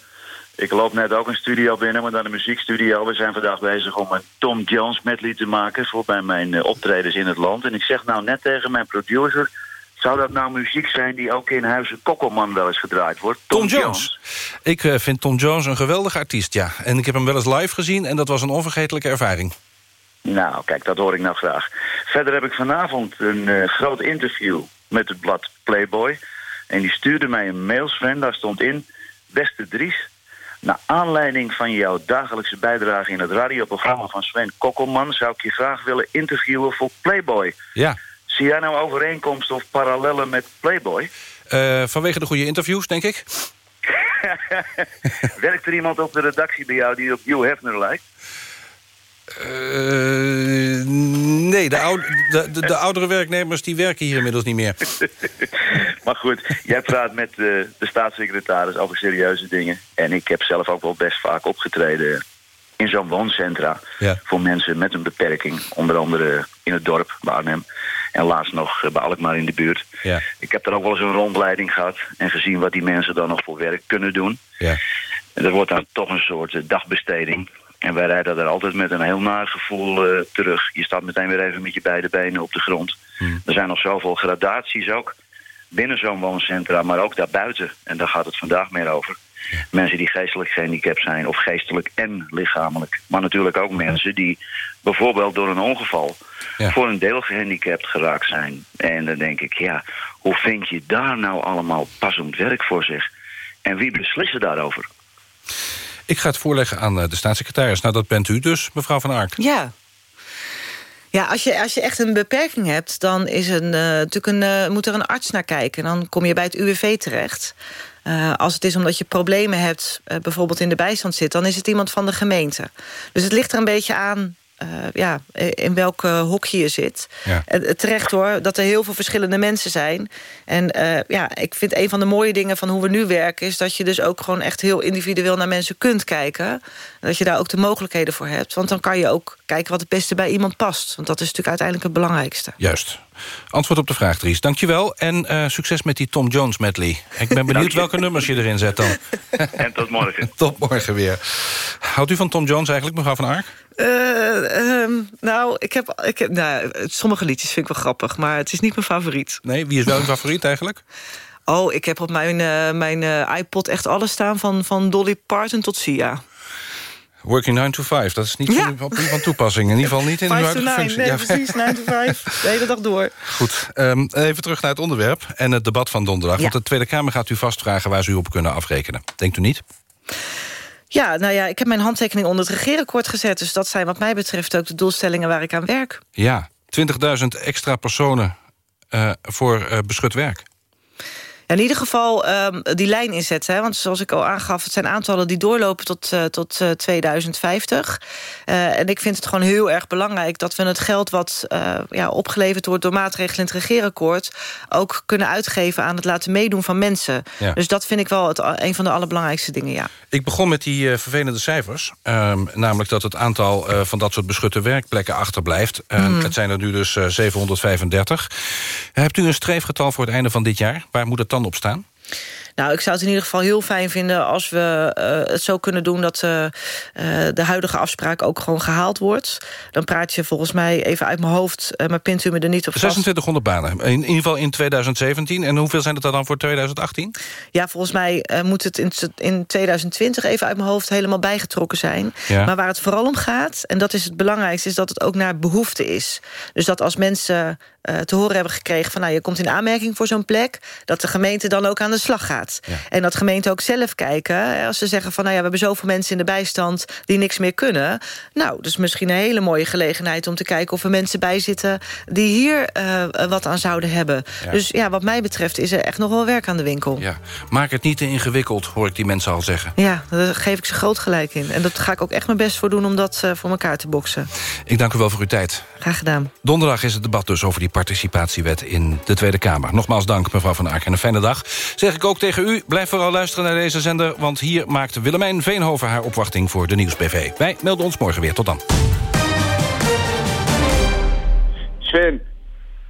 Ik loop net ook een studio binnen, maar dan een muziekstudio. We zijn vandaag bezig om een Tom Jones medley te maken... voor bij mijn uh, optredens in het land. En ik zeg nou net tegen mijn producer... Zou dat nou muziek zijn die ook in Huizen Kokkelman wel eens gedraaid wordt? Tom, Tom Jones. Jones. Ik uh, vind Tom Jones een geweldige artiest, ja. En ik heb hem wel eens live gezien en dat was een onvergetelijke ervaring. Nou, kijk, dat hoor ik nou graag. Verder heb ik vanavond een uh, groot interview met het blad Playboy. En die stuurde mij een mail, Sven, daar stond in... Beste Dries, naar aanleiding van jouw dagelijkse bijdrage... in het radioprogramma van Sven Kokkelman... zou ik je graag willen interviewen voor Playboy. Ja. Zie jij nou overeenkomsten of parallellen met Playboy? Uh, vanwege de goede interviews, denk ik. Werkt er iemand op de redactie bij jou die op Hugh Hefner lijkt? Uh, nee, de, oude, de, de, de, oudere werknemers die werken hier inmiddels niet meer. maar goed, jij praat met de, de staatssecretaris over serieuze dingen. En ik heb zelf ook wel best vaak opgetreden in zo'n wooncentra... Ja. voor mensen met een beperking. Onder andere in het dorp, Arnhem. En laatst nog bij Alkmaar in de buurt. Ja. Ik heb daar ook wel eens een rondleiding gehad... en gezien wat die mensen dan nog voor werk kunnen doen. Ja. En dat wordt dan toch een soort eh, dagbesteding. En wij rijden er altijd met een heel naar gevoel eh, terug. Je staat meteen weer even met je beide benen op de grond. Er zijn nog zoveel gradaties ook binnen zo'n wooncentra, maar ook daarbuiten. En daar gaat het vandaag meer over. Mensen die geestelijk gehandicapt zijn, of geestelijk en lichamelijk. Maar natuurlijk ook mensen die bijvoorbeeld door een ongeval... voor een deel gehandicapt geraakt zijn. En dan denk ik, ja, hoe vind je daar nou allemaal passend werk voor zich? En wie beslissen daarover? Ik ga het voorleggen aan eh, de staatssecretaris. Nou, dat bent u dus, mevrouw Van Ark. Ja. Ja, als je, als je echt een beperking hebt, dan is een, uh, natuurlijk een, uh, moet er een arts naar kijken. Dan kom je bij het UWV terecht. Uh, als het is omdat je problemen hebt, bijvoorbeeld in de bijstand zit... dan is het iemand van de gemeente. Dus het ligt er een beetje aan uh, ja, in welk hokje je zit. Ja. Terecht hoor, dat er heel veel verschillende mensen zijn. En ja, ik vind een van de mooie dingen van hoe we nu werken... is dat je dus ook gewoon echt heel individueel naar mensen kunt kijken. En dat je daar ook de mogelijkheden voor hebt. Want dan kan je ook kijken wat het beste bij iemand past. Want dat is natuurlijk uiteindelijk het belangrijkste. Juist. Antwoord op de vraag, Dries. Dankjewel. En succes met die Tom Jones medley. Ik ben benieuwd welke nummers je erin zet dan. en tot morgen. tot morgen weer. Houdt u van Tom Jones eigenlijk, mevrouw Van Ark? Uh, um, nou, ik heb, ik heb nou, sommige liedjes vind ik wel grappig, maar het is niet mijn favoriet. Nee, wie is wel uw favoriet eigenlijk? Oh, ik heb op mijn, uh, mijn iPod echt alles staan, van, van Dolly Parton tot Sia. Working 9 to 5, dat is niet ja. van, van toepassing. In ieder geval niet in uw huidige functie. Nee, ja. precies, 9 to 5, de hele dag door. Goed, um, even terug naar het onderwerp en het debat van donderdag. Ja. Want de Tweede Kamer gaat u vastvragen waar ze u op kunnen afrekenen. Denkt u niet? Ja, nou ja, ik heb mijn handtekening onder het regeerakkoord gezet. Dus dat zijn wat mij betreft ook de doelstellingen waar ik aan werk. Ja, 20.000 extra personen uh, voor uh, beschut werk. In ieder geval um, die lijn inzetten. Hè? Want zoals ik al aangaf, het zijn aantallen die doorlopen tot, uh, tot uh, 2050. Uh, en ik vind het gewoon heel erg belangrijk... dat we het geld wat ja, opgeleverd wordt door maatregelen in het regeerakkoord... ook kunnen uitgeven aan het laten meedoen van mensen. Ja. Dus dat vind ik wel het, een van de allerbelangrijkste dingen, ja. Ik begon met die vervelende cijfers. Um, namelijk dat het aantal van dat soort beschutte werkplekken achterblijft. Mm. Het zijn er nu dus 735. Hebt u een streefgetal voor het einde van dit jaar? Waar moet het dan op staan? Nou, ik zou het in ieder geval heel fijn vinden als we uh, het zo kunnen doen... dat uh, uh, de huidige afspraak ook gewoon gehaald wordt. Dan praat je volgens mij even uit mijn hoofd... maar pint u me er niet op vast. 2600 banen, in ieder geval in 2017. En hoeveel zijn het dan voor 2018? Ja, volgens mij moet het in, in 2020 even uit mijn hoofd helemaal bijgetrokken zijn. Ja. Maar waar het vooral om gaat, en dat is het belangrijkste... is dat het ook naar behoefte is. Dus dat als mensen uh, te horen hebben gekregen... van nou, je komt in aanmerking voor zo'n plek... dat de gemeente dan ook aan de slag gaat. Ja. En dat gemeenten ook zelf kijken. Als ze zeggen van nou ja, we hebben zoveel mensen in de bijstand... die niks meer kunnen. Nou, dus misschien een hele mooie gelegenheid om te kijken... of er mensen bij zitten die hier uh, wat aan zouden hebben. Ja. Dus ja, wat mij betreft is er echt nog wel werk aan de winkel. Ja. Maak het niet te ingewikkeld, hoor ik die mensen al zeggen. Ja, daar geef ik ze groot gelijk in. En dat ga ik ook echt mijn best voor doen om dat uh, voor elkaar te boksen. Ik dank u wel voor uw tijd. Graag gedaan. Donderdag is het debat dus over die participatiewet in de Tweede Kamer. Nogmaals dank, mevrouw Van Aken. En een fijne dag. Zeg ik ook tegen u, blijf vooral luisteren naar deze zender... want hier maakt Willemijn Veenhoven haar opwachting voor de Nieuws-PV. Wij melden ons morgen weer. Tot dan. Sven,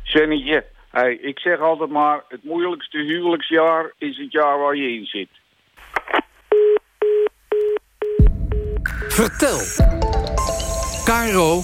Svennetje, hey, ik zeg altijd maar... het moeilijkste huwelijksjaar is het jaar waar je in zit. Vertel. Caro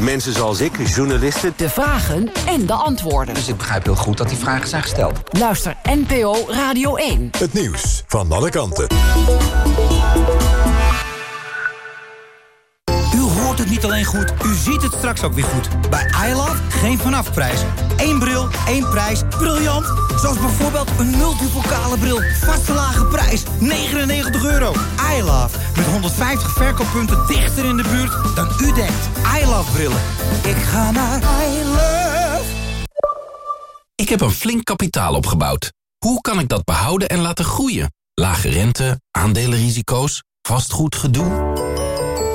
mensen zoals ik, journalisten. De vragen en de antwoorden. Dus ik begrijp heel goed dat die vragen zijn gesteld. Luister NPO Radio 1. Het nieuws van alle kanten. Het niet alleen goed, u ziet het straks ook weer goed. Bij iLove geen vanafprijs. Eén bril, één prijs. Briljant! Zoals bijvoorbeeld een multipokale bril. Vaste lage prijs, 99 euro. iLove, met 150 verkooppunten dichter in de buurt dan u denkt. iLove brillen. Ik ga naar iLove. Ik heb een flink kapitaal opgebouwd. Hoe kan ik dat behouden en laten groeien? Lage rente, aandelenrisico's, vastgoedgedoe?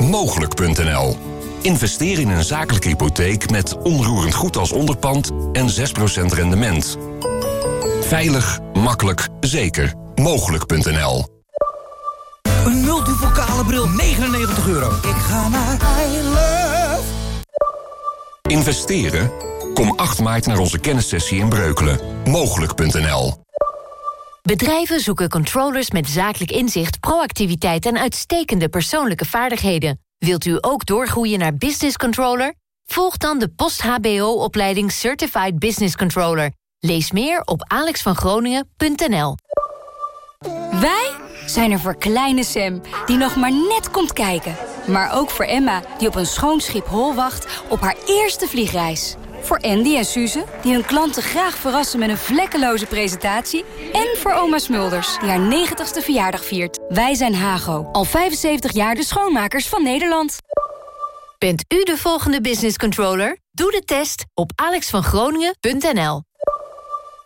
Mogelijk.nl Investeer in een zakelijke hypotheek met onroerend goed als onderpand en 6% rendement. Veilig, makkelijk, zeker. Mogelijk.nl Een multipokale bril, 99 euro. Ik ga naar I Love. Investeren? Kom 8 maart naar onze kennissessie in Breukelen. Mogelijk.nl Bedrijven zoeken controllers met zakelijk inzicht, proactiviteit en uitstekende persoonlijke vaardigheden. Wilt u ook doorgroeien naar business controller? Volg dan de post-HBO-opleiding Certified Business Controller. Lees meer op alexvangroningen.nl. Wij zijn er voor kleine Sam, die nog maar net komt kijken. Maar ook voor Emma, die op een schoon schip hol wacht op haar eerste vliegreis. Voor Andy en Suze, die hun klanten graag verrassen met een vlekkeloze presentatie. En voor oma Smulders, die haar 90ste verjaardag viert. Wij zijn Hago, al 75 jaar de schoonmakers van Nederland. Bent u de volgende business controller? Doe de test op alexvangroningen.nl.